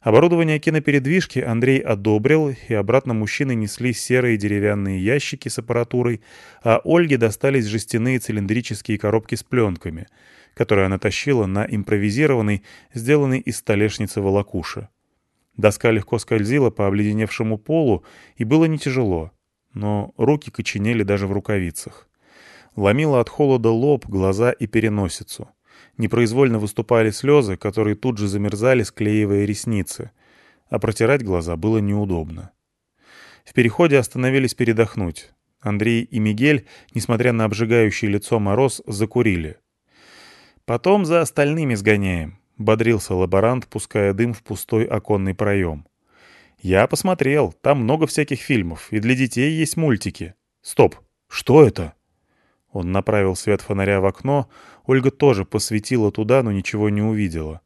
Оборудование кинопередвижки Андрей одобрил, и обратно мужчины несли серые деревянные ящики с аппаратурой, а Ольге достались жестяные цилиндрические коробки с пленками, которые она тащила на импровизированный, сделанный из столешницы волокуша. Доска легко скользила по обледеневшему полу, и было не тяжело но руки коченели даже в рукавицах. Ломило от холода лоб, глаза и переносицу. Непроизвольно выступали слезы, которые тут же замерзали, склеивая ресницы. А протирать глаза было неудобно. В переходе остановились передохнуть. Андрей и Мигель, несмотря на обжигающее лицо мороз, закурили. «Потом за остальными сгоняем», — бодрился лаборант, пуская дым в пустой оконный проем. «Я посмотрел, там много всяких фильмов, и для детей есть мультики. Стоп, что это?» Он направил свет фонаря в окно, Ольга тоже посветила туда, но ничего не увидела.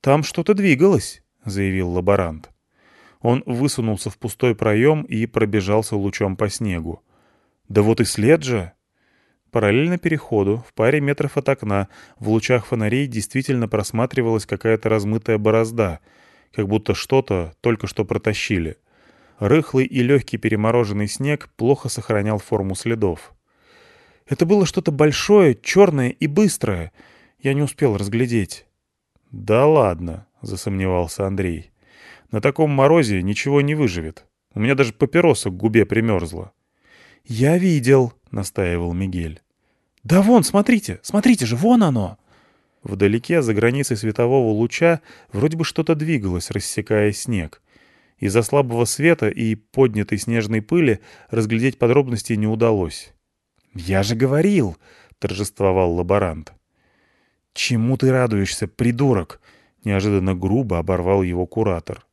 «Там что-то двигалось», — заявил лаборант. Он высунулся в пустой проем и пробежался лучом по снегу. «Да вот и след же!» Параллельно переходу, в паре метров от окна, в лучах фонарей действительно просматривалась какая-то размытая борозда — как будто что-то только что протащили. Рыхлый и легкий перемороженный снег плохо сохранял форму следов. Это было что-то большое, черное и быстрое. Я не успел разглядеть. «Да ладно», — засомневался Андрей. «На таком морозе ничего не выживет. У меня даже папироса к губе примерзла». «Я видел», — настаивал Мигель. «Да вон, смотрите, смотрите же, вон оно!» Вдалеке, за границей светового луча, вроде бы что-то двигалось, рассекая снег. Из-за слабого света и поднятой снежной пыли разглядеть подробности не удалось. «Я же говорил!» — торжествовал лаборант. «Чему ты радуешься, придурок?» — неожиданно грубо оборвал его куратор.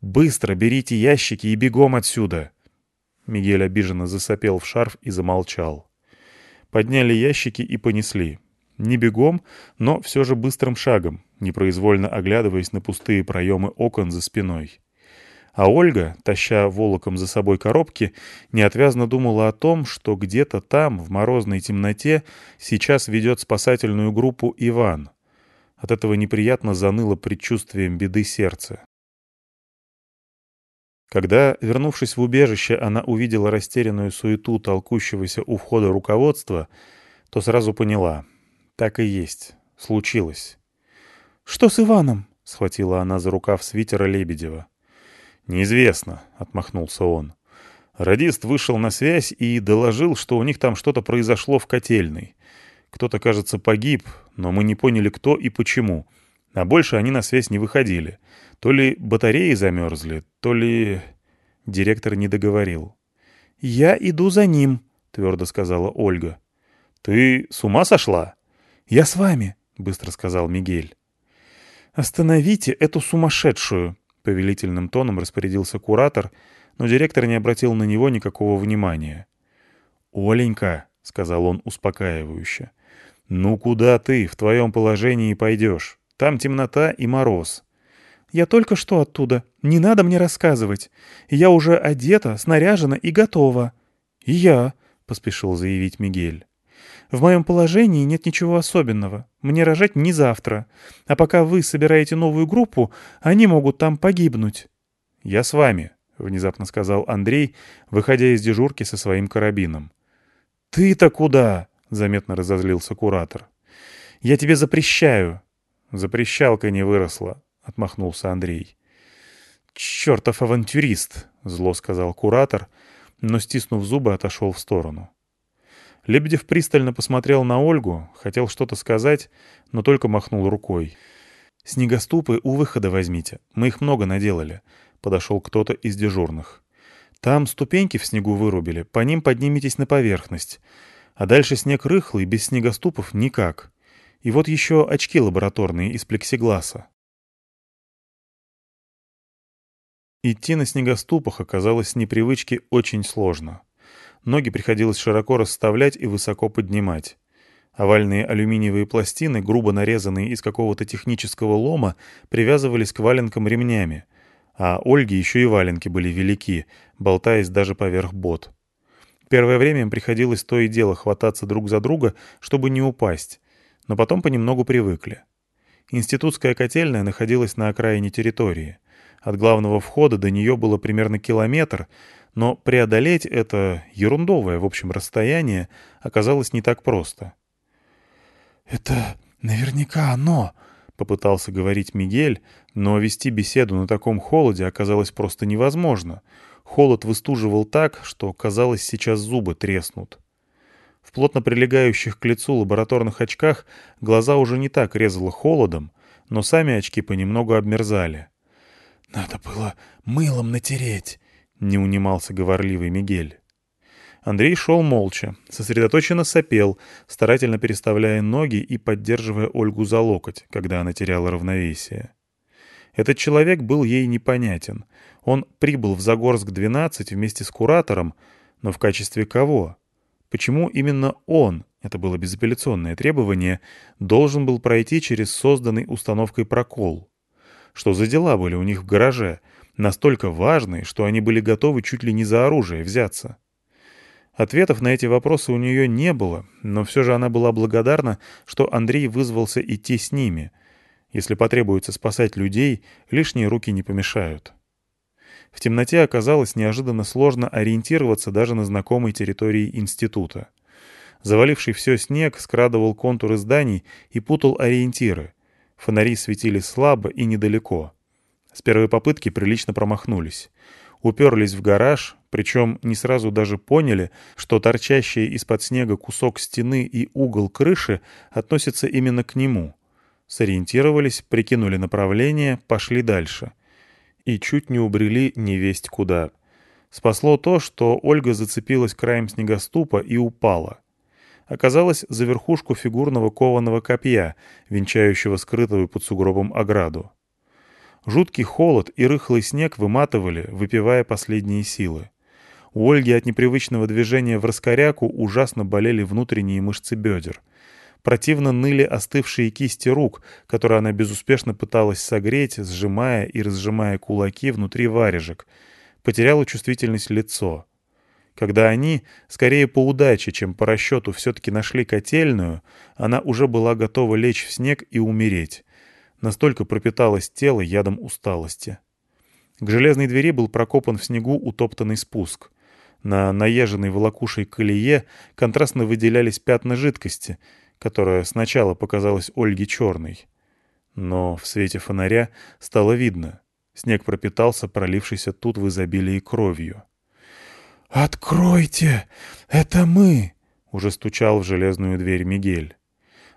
«Быстро берите ящики и бегом отсюда!» Мигель обиженно засопел в шарф и замолчал. Подняли ящики и понесли. Не бегом, но все же быстрым шагом, непроизвольно оглядываясь на пустые проемы окон за спиной. А Ольга, таща волоком за собой коробки, неотвязно думала о том, что где-то там, в морозной темноте, сейчас ведет спасательную группу Иван. От этого неприятно заныло предчувствием беды сердце. Когда, вернувшись в убежище, она увидела растерянную суету толкущегося у входа руководства, то сразу поняла так и есть. Случилось. «Что с Иваном?» — схватила она за рукав свитера Лебедева. «Неизвестно», — отмахнулся он. Радист вышел на связь и доложил, что у них там что-то произошло в котельной. Кто-то, кажется, погиб, но мы не поняли, кто и почему. А больше они на связь не выходили. То ли батареи замерзли, то ли... Директор не договорил. «Я иду за ним», — твердо сказала Ольга. «Ты с ума сошла?» «Я с вами», — быстро сказал Мигель. «Остановите эту сумасшедшую», — повелительным тоном распорядился куратор, но директор не обратил на него никакого внимания. «Оленька», — сказал он успокаивающе, — «ну куда ты в твоем положении пойдешь? Там темнота и мороз».
«Я только что оттуда. Не надо мне рассказывать. Я уже одета, снаряжена и готова».
«И я», — поспешил заявить Мигель.
В моем положении нет ничего особенного. Мне рожать не завтра. А пока вы собираете новую группу, они могут там погибнуть».
«Я с вами», — внезапно сказал Андрей, выходя из дежурки со своим карабином.
«Ты-то куда?» — заметно
разозлился куратор.
«Я тебе запрещаю».
«Запрещалка не выросла», — отмахнулся Андрей.
«Чертов авантюрист», — зло сказал куратор, но, стиснув зубы, отошел в сторону.
Лебедев пристально посмотрел на Ольгу, хотел что-то сказать, но только махнул рукой.
«Снегоступы у выхода возьмите, мы их много наделали», — подошел кто-то из дежурных. «Там ступеньки в снегу вырубили, по ним подниметесь на поверхность. А дальше снег рыхлый, без снегоступов никак. И вот еще очки лабораторные из плексигласа».
Идти на снегоступах оказалось с непривычки очень сложно. Ноги приходилось широко расставлять и высоко поднимать. Овальные алюминиевые пластины, грубо нарезанные из какого-то технического лома, привязывались к валенкам ремнями, а Ольге еще и валенки были велики, болтаясь даже поверх бот. Первое время им приходилось то и дело хвататься друг за друга, чтобы не упасть, но потом понемногу привыкли. Институтская котельная находилась на окраине территории. От главного входа до нее было примерно километр, но преодолеть это ерундовое, в общем, расстояние оказалось не так просто.
«Это наверняка оно», — попытался говорить Мигель, но вести беседу на таком холоде оказалось просто невозможно. Холод выстуживал так, что, казалось, сейчас зубы треснут. В плотно прилегающих к лицу лабораторных очках глаза уже не так резало холодом, но сами очки понемногу обмерзали. «Надо было мылом натереть», не унимался говорливый Мигель.
Андрей шел молча, сосредоточенно сопел, старательно переставляя ноги и поддерживая Ольгу за локоть, когда она теряла равновесие. Этот человек был ей непонятен. Он прибыл в Загорск-12 вместе с куратором, но в качестве кого? Почему именно он, это было безапелляционное требование, должен был пройти через созданный установкой прокол? Что за дела были у них в гараже — настолько важной, что они были готовы чуть ли не за оружие взяться. Ответов на эти вопросы у нее не было, но все же она была благодарна, что Андрей вызвался идти с ними. Если потребуется спасать людей, лишние руки не помешают. В темноте оказалось неожиданно сложно ориентироваться даже на знакомой территории института. Заваливший все снег скрадывал контуры зданий и путал ориентиры. Фонари светили слабо и недалеко. С первой попытки прилично промахнулись. Уперлись в гараж, причем не сразу даже поняли, что торчащий из-под снега кусок стены и угол крыши относятся именно к нему. Сориентировались, прикинули направление, пошли дальше. И чуть не убрели невесть куда. Спасло то, что Ольга зацепилась краем снегоступа и упала. Оказалось за верхушку фигурного кованого копья, венчающего скрытую под сугробом ограду. Жуткий холод и рыхлый снег выматывали, выпивая последние силы. У Ольги от непривычного движения в раскоряку ужасно болели внутренние мышцы бедер. Противно ныли остывшие кисти рук, которые она безуспешно пыталась согреть, сжимая и разжимая кулаки внутри варежек. Потеряла чувствительность лицо. Когда они, скорее по удаче, чем по расчету, все-таки нашли котельную, она уже была готова лечь в снег и умереть. Настолько пропиталось тело ядом усталости. К железной двери был прокопан в снегу утоптанный спуск. На наезженной волокушей колее контрастно выделялись пятна жидкости, которая сначала показалась Ольге черной. Но в свете фонаря стало видно. Снег пропитался, пролившийся тут в изобилии кровью.
«Откройте! Это мы!»
— уже стучал в железную дверь Мигель.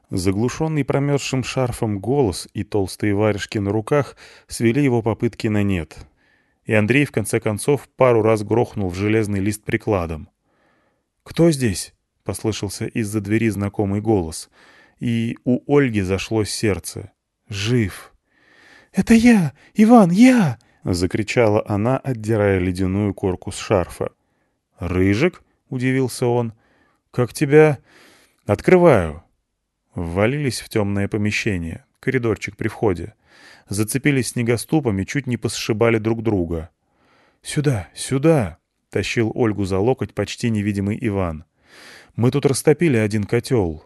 Заглушенный промерзшим шарфом голос и толстые варежки на руках свели его попытки на нет. И Андрей, в конце концов, пару раз грохнул в железный лист прикладом.
«Кто здесь?» — послышался из-за двери знакомый голос. И у Ольги зашло сердце. «Жив!» «Это я! Иван, я!»
— закричала она, отдирая ледяную корку с шарфа. «Рыжик?» — удивился он. «Как тебя...» «Открываю». Ввалились в темное помещение, коридорчик при входе. Зацепились снегоступами, чуть не посшибали друг друга. «Сюда, сюда!» — тащил Ольгу за локоть почти невидимый Иван. «Мы тут растопили один котел».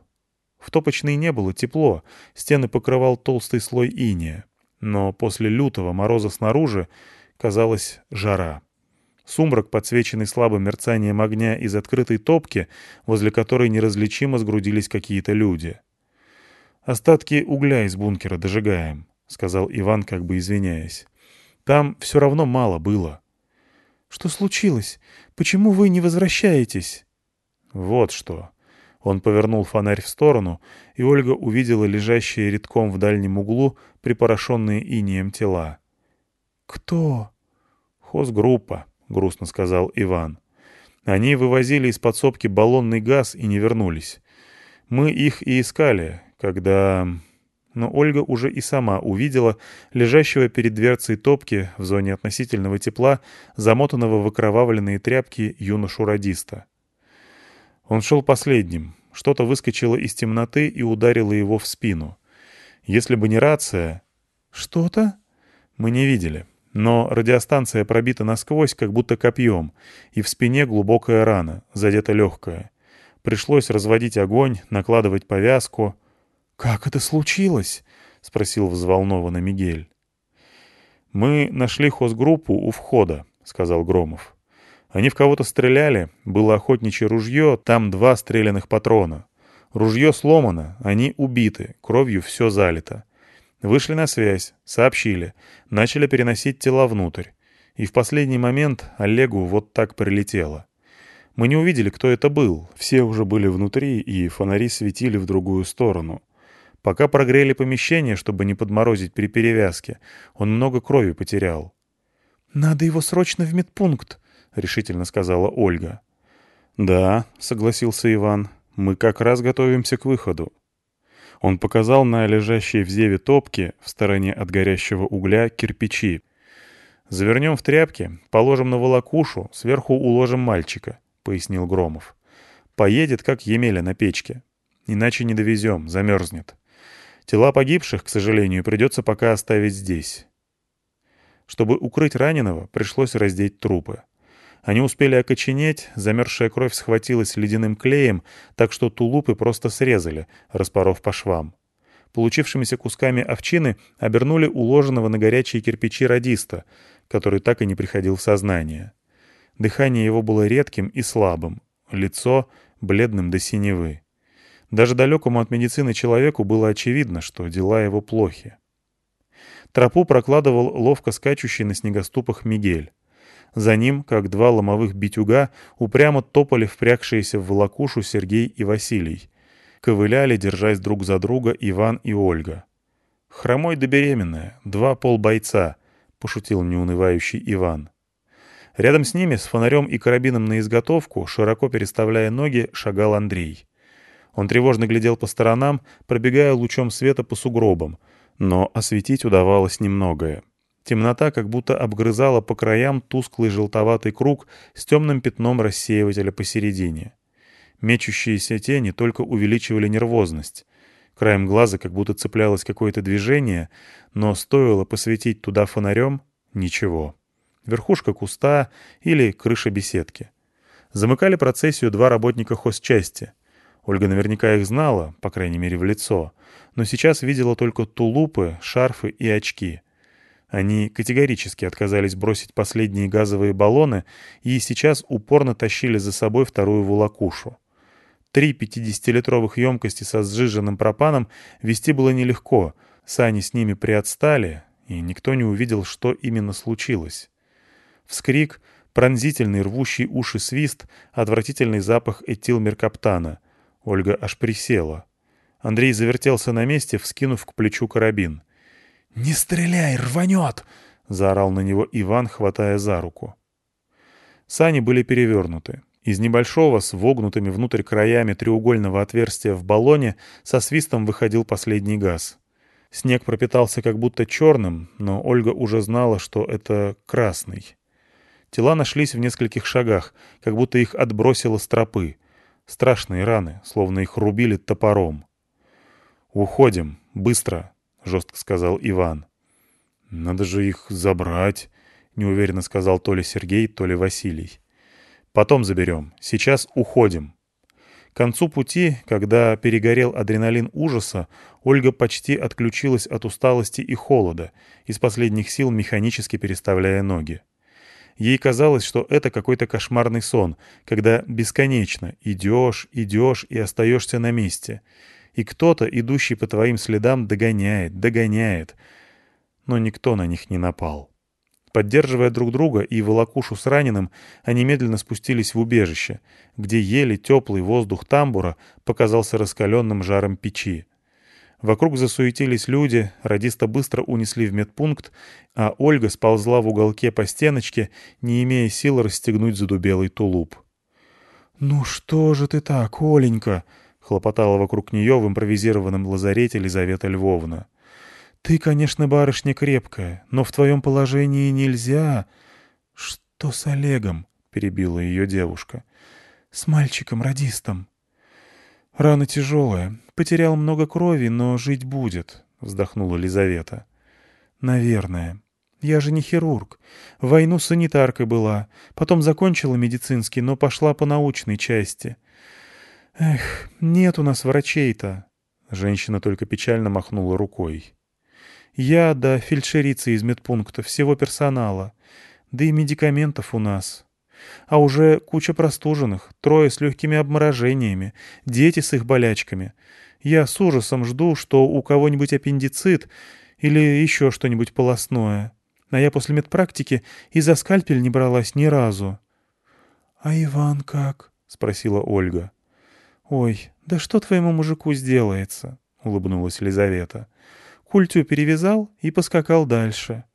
В топочной не было тепло, стены покрывал толстый слой иния. Но после лютого мороза снаружи казалась жара. Сумрак, подсвеченный слабым мерцанием огня из открытой топки, возле которой неразличимо сгрудились какие-то люди. «Остатки угля из бункера дожигаем», — сказал Иван, как бы извиняясь. «Там все равно мало было». «Что случилось? Почему вы не возвращаетесь?» «Вот что». Он повернул фонарь в сторону, и Ольга увидела лежащие редком в дальнем углу припорошенные инием тела. «Кто?» «Хозгруппа», — грустно сказал Иван. «Они вывозили из подсобки баллонный газ и не вернулись. Мы их и искали, когда...» Но Ольга уже и сама увидела лежащего перед дверцей топки в зоне относительного тепла, замотанного в окровавленные тряпки юношу-радиста. Он шел последним. Что-то выскочило из темноты и ударило его в спину. Если бы не рация... «Что-то?» Мы не видели. Но радиостанция пробита насквозь, как будто копьем, и в спине глубокая рана, задета легкая. Пришлось разводить огонь, накладывать повязку. «Как это случилось?» — спросил взволнованно Мигель. «Мы нашли хозгруппу у входа», — сказал Громов. Они в кого-то стреляли, было охотничье ружье, там два стрелянных патрона. Ружье сломано, они убиты, кровью все залито. Вышли на связь, сообщили, начали переносить тела внутрь. И в последний момент Олегу вот так прилетело. Мы не увидели, кто это был, все уже были внутри, и фонари светили в другую сторону. Пока прогрели помещение, чтобы не подморозить при перевязке, он много крови потерял. «Надо его срочно в медпункт», — решительно сказала Ольга. «Да», — согласился Иван, — «мы как раз готовимся к выходу». Он показал на лежащие в зеве топки в стороне от горящего угля кирпичи. «Завернем в тряпки, положим на волокушу, сверху уложим мальчика», — пояснил Громов. «Поедет, как Емеля на печке. Иначе не довезем, замерзнет. Тела погибших, к сожалению, придется пока оставить здесь». Чтобы укрыть раненого, пришлось раздеть трупы. Они успели окоченеть, замерзшая кровь схватилась ледяным клеем, так что тулупы просто срезали, распоров по швам. Получившимися кусками овчины обернули уложенного на горячие кирпичи радиста, который так и не приходил в сознание. Дыхание его было редким и слабым, лицо — бледным до синевы. Даже далекому от медицины человеку было очевидно, что дела его плохи. Тропу прокладывал ловко скачущий на снегоступах Мигель. За ним, как два ломовых битюга, упрямо топали впрягшиеся в волокушу Сергей и Василий. Ковыляли, держась друг за друга, Иван и Ольга. «Хромой да беременная, два полбойца», — пошутил неунывающий Иван. Рядом с ними, с фонарем и карабином на изготовку, широко переставляя ноги, шагал Андрей. Он тревожно глядел по сторонам, пробегая лучом света по сугробам, но осветить удавалось немногое. Темнота как будто обгрызала по краям тусклый желтоватый круг с темным пятном рассеивателя посередине. Мечущиеся тени только увеличивали нервозность. Краем глаза как будто цеплялось какое-то движение, но стоило посветить туда фонарем — ничего. Верхушка куста или крыша беседки. Замыкали процессию два работника хозчасти. Ольга наверняка их знала, по крайней мере в лицо, но сейчас видела только тулупы, шарфы и очки — они категорически отказались бросить последние газовые баллоны и сейчас упорно тащили за собой вторую волокушу. Три 50-литровых емкости со сжиженным пропаном вести было нелегко, сани с ними приотстали, и никто не увидел, что именно случилось. Вскрик, пронзительный рвущий уши свист, отвратительный запах этилмеркаптана. Ольга аж присела. Андрей завертелся на месте, вскинув к плечу карабин. «Не стреляй, рванет!» — заорал на него Иван, хватая за руку. Сани были перевернуты. Из небольшого, с вогнутыми внутрь краями треугольного отверстия в баллоне со свистом выходил последний газ. Снег пропитался как будто черным, но Ольга уже знала, что это красный. Тела нашлись в нескольких шагах, как будто их отбросило с тропы. Страшные раны, словно их рубили топором. «Уходим, быстро», — жестко сказал Иван. «Надо же их забрать», — неуверенно сказал то ли Сергей, то ли Василий. «Потом заберем. Сейчас уходим». К концу пути, когда перегорел адреналин ужаса, Ольга почти отключилась от усталости и холода, из последних сил механически переставляя ноги. Ей казалось, что это какой-то кошмарный сон, когда бесконечно идешь, идешь и остаешься на месте. И кто-то, идущий по твоим следам, догоняет, догоняет. Но никто на них не напал. Поддерживая друг друга и волокушу с раненым, они медленно спустились в убежище, где еле теплый воздух тамбура показался раскаленным жаром печи. Вокруг засуетились люди, радиста быстро унесли в медпункт, а Ольга сползла в уголке по стеночке, не имея сил расстегнуть задубелый тулуп. «Ну что же ты так, Оленька?» — хлопотала вокруг нее в импровизированном лазарете Лизавета Львовна. «Ты, конечно, барышня крепкая, но в твоем положении нельзя...» «Что с Олегом?» — перебила ее девушка. «С мальчиком-радистом». «Рана тяжелая. Потерял много крови, но жить будет», — вздохнула Лизавета. «Наверное. Я же не хирург. В войну санитаркой была. Потом закончила медицинский, но пошла по научной части. Эх, нет у нас врачей-то». Женщина только печально махнула рукой. «Я да фельдшерица из медпункта, всего персонала. Да и медикаментов у нас. А уже куча простуженных, трое с легкими обморожениями, дети с их болячками. Я с ужасом жду, что у кого-нибудь аппендицит или еще что-нибудь полостное. А я после медпрактики и за скальпель не бралась ни разу. — А Иван как? — спросила Ольга. — Ой, да что твоему мужику сделается? — улыбнулась Лизавета. Культю перевязал и поскакал дальше.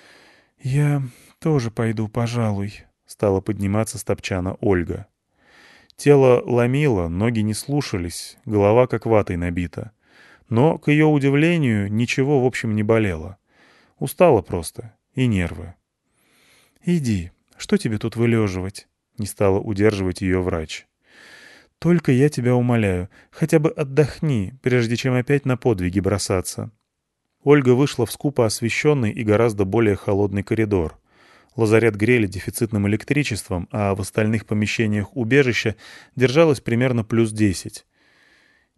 — Я тоже пойду, пожалуй, Стала подниматься с топчана Ольга. Тело ломило, ноги не слушались, голова как ватой набита. Но, к ее удивлению, ничего в общем не болело. Устала просто. И нервы. «Иди. Что тебе тут вылеживать?» — не стала удерживать ее врач. «Только я тебя умоляю, хотя бы отдохни, прежде чем опять на подвиги бросаться». Ольга вышла в скупо освещенный и гораздо более холодный коридор. Лазарет грели дефицитным электричеством, а в остальных помещениях убежища держалось примерно плюс десять.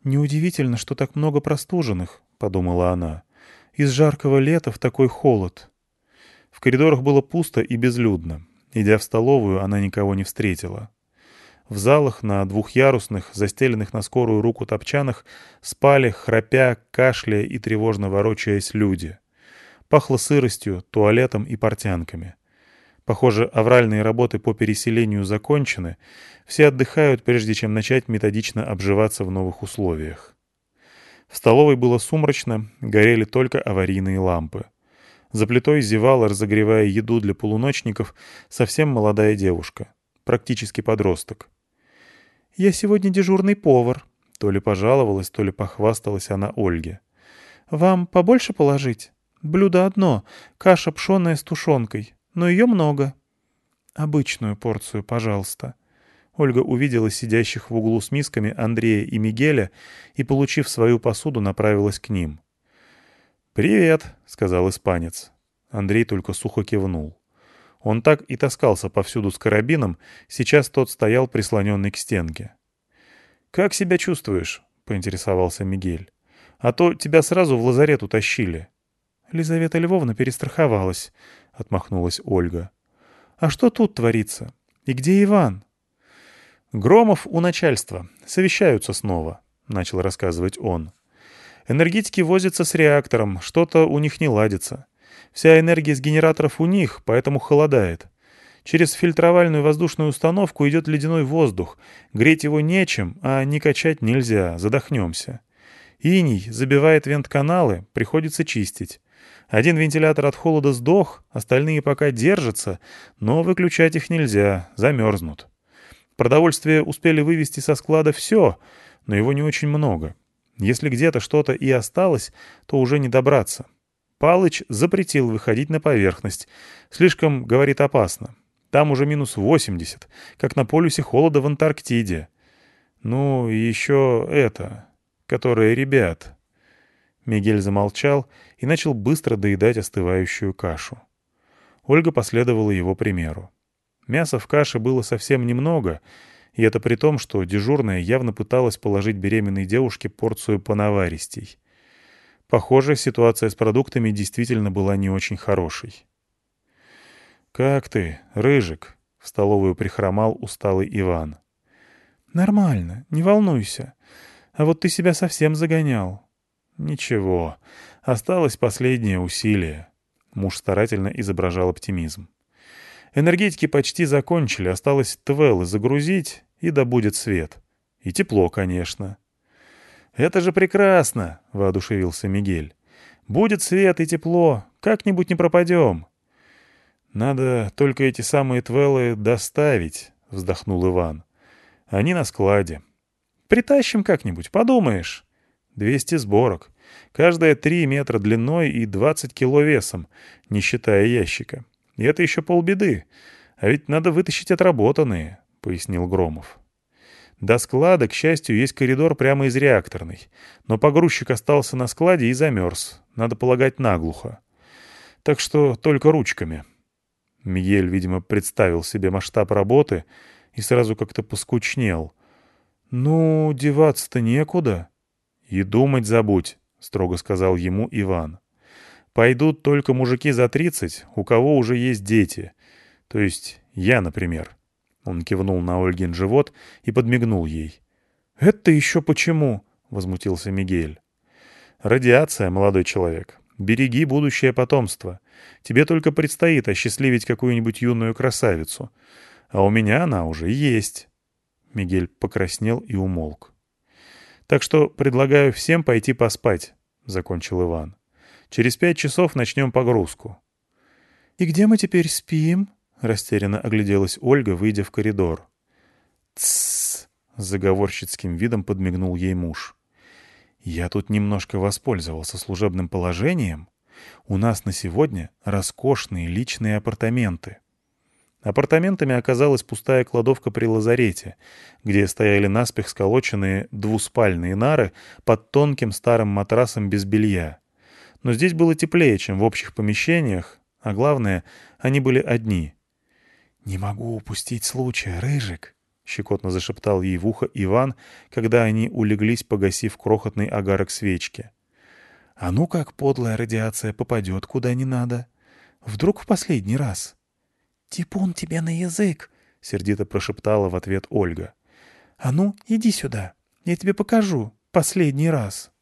«Неудивительно, что так много простуженных», — подумала она. «Из жаркого лета в такой холод». В коридорах было пусто и безлюдно. Идя в столовую, она никого не встретила. В залах на двухъярусных, застеленных на скорую руку топчанах спали, храпя, кашляя и тревожно ворочаясь люди. Пахло сыростью, туалетом и портянками. Похоже, авральные работы по переселению закончены. Все отдыхают, прежде чем начать методично обживаться в новых условиях. В столовой было сумрачно, горели только аварийные лампы. За плитой зевала, разогревая еду для полуночников, совсем молодая девушка, практически подросток. «Я сегодня дежурный повар», — то ли пожаловалась, то ли похвасталась она Ольге. «Вам побольше положить? Блюдо одно — каша пшеная с тушенкой но ее много». «Обычную порцию, пожалуйста». Ольга увидела сидящих в углу с мисками Андрея и Мигеля и, получив свою посуду, направилась к ним. «Привет», — сказал испанец. Андрей только сухо кивнул. Он так и таскался повсюду с карабином, сейчас тот стоял прислоненный к стенке. «Как себя чувствуешь?» — поинтересовался Мигель. «А то тебя сразу в лазарет утащили». Лизавета Львовна перестраховалась. — отмахнулась Ольга. «А что тут творится? И где Иван?» «Громов у начальства. Совещаются снова», — начал рассказывать он. «Энергетики возятся с реактором, что-то у них не ладится. Вся энергия с генераторов у них, поэтому холодает. Через фильтровальную воздушную установку идет ледяной воздух. Греть его нечем, а не качать нельзя, задохнемся. Иней забивает вент-каналы, приходится чистить. Один вентилятор от холода сдох, остальные пока держатся, но выключать их нельзя, замерзнут. Продовольствие успели вывести со склада все, но его не очень много. Если где-то что-то и осталось, то уже не добраться. Палыч запретил выходить на поверхность. Слишком, говорит, опасно. Там уже минус 80, как на полюсе холода в Антарктиде. Ну, еще это, которое ребят. Мигель замолчал и начал быстро доедать остывающую кашу. Ольга последовала его примеру. Мяса в каше было совсем немного, и это при том, что дежурная явно пыталась положить беременной девушке порцию понаваристей. Похоже, ситуация с продуктами действительно была не очень хорошей. «Как ты, Рыжик?» — в столовую прихромал усталый Иван.
«Нормально, не волнуйся. А вот ты себя совсем загонял».
«Ничего, осталось последнее усилие». Муж старательно изображал оптимизм. Энергетики почти закончили, осталось твеллы загрузить, и да будет свет. И тепло, конечно. «Это же прекрасно!» — воодушевился Мигель. «Будет свет и тепло, как-нибудь не пропадем». «Надо только эти самые твеллы доставить», — вздохнул Иван. «Они на складе. Притащим как-нибудь, подумаешь. Двести сборок. Каждая три метра длиной и двадцать кило весом, не считая ящика. И это еще полбеды. А ведь надо вытащить отработанные», — пояснил Громов. До склада, к счастью, есть коридор прямо из реакторной. Но погрузчик остался на складе и замерз. Надо полагать наглухо. Так что только ручками. Мигель, видимо, представил себе масштаб работы и сразу как-то поскучнел. «Ну, деваться-то некуда». «И думать забудь», — строго сказал ему Иван. «Пойдут только мужики за тридцать, у кого уже есть дети. То есть я, например». Он кивнул на Ольгин живот и подмигнул ей. «Это еще почему?» — возмутился Мигель. «Радиация, молодой человек. Береги будущее потомство. Тебе только предстоит осчастливить какую-нибудь юную красавицу. А у меня она уже есть». Мигель покраснел и умолк. «Так что предлагаю всем пойти поспать», — закончил Иван. «Через пять часов начнем погрузку».
«И где мы теперь спим?» Растерянно огляделась Ольга, выйдя в коридор.
«Тссс!» — с заговорщицким видом подмигнул ей муж. «Я тут немножко воспользовался служебным положением. У нас на сегодня роскошные личные апартаменты». Апартаментами оказалась пустая кладовка при лазарете, где стояли наспех сколоченные двуспальные нары под тонким старым матрасом без белья. Но здесь было теплее, чем в общих помещениях, а главное, они были одни —
«Не могу упустить случая, Рыжик», — щекотно зашептал ей в ухо Иван, когда они улеглись, погасив крохотный огарок свечки. «А ну как подлая радиация попадет куда не надо? Вдруг в последний раз?» «Типун тебе на язык!» — сердито прошептала в ответ Ольга. «А ну, иди сюда, я тебе покажу, последний раз».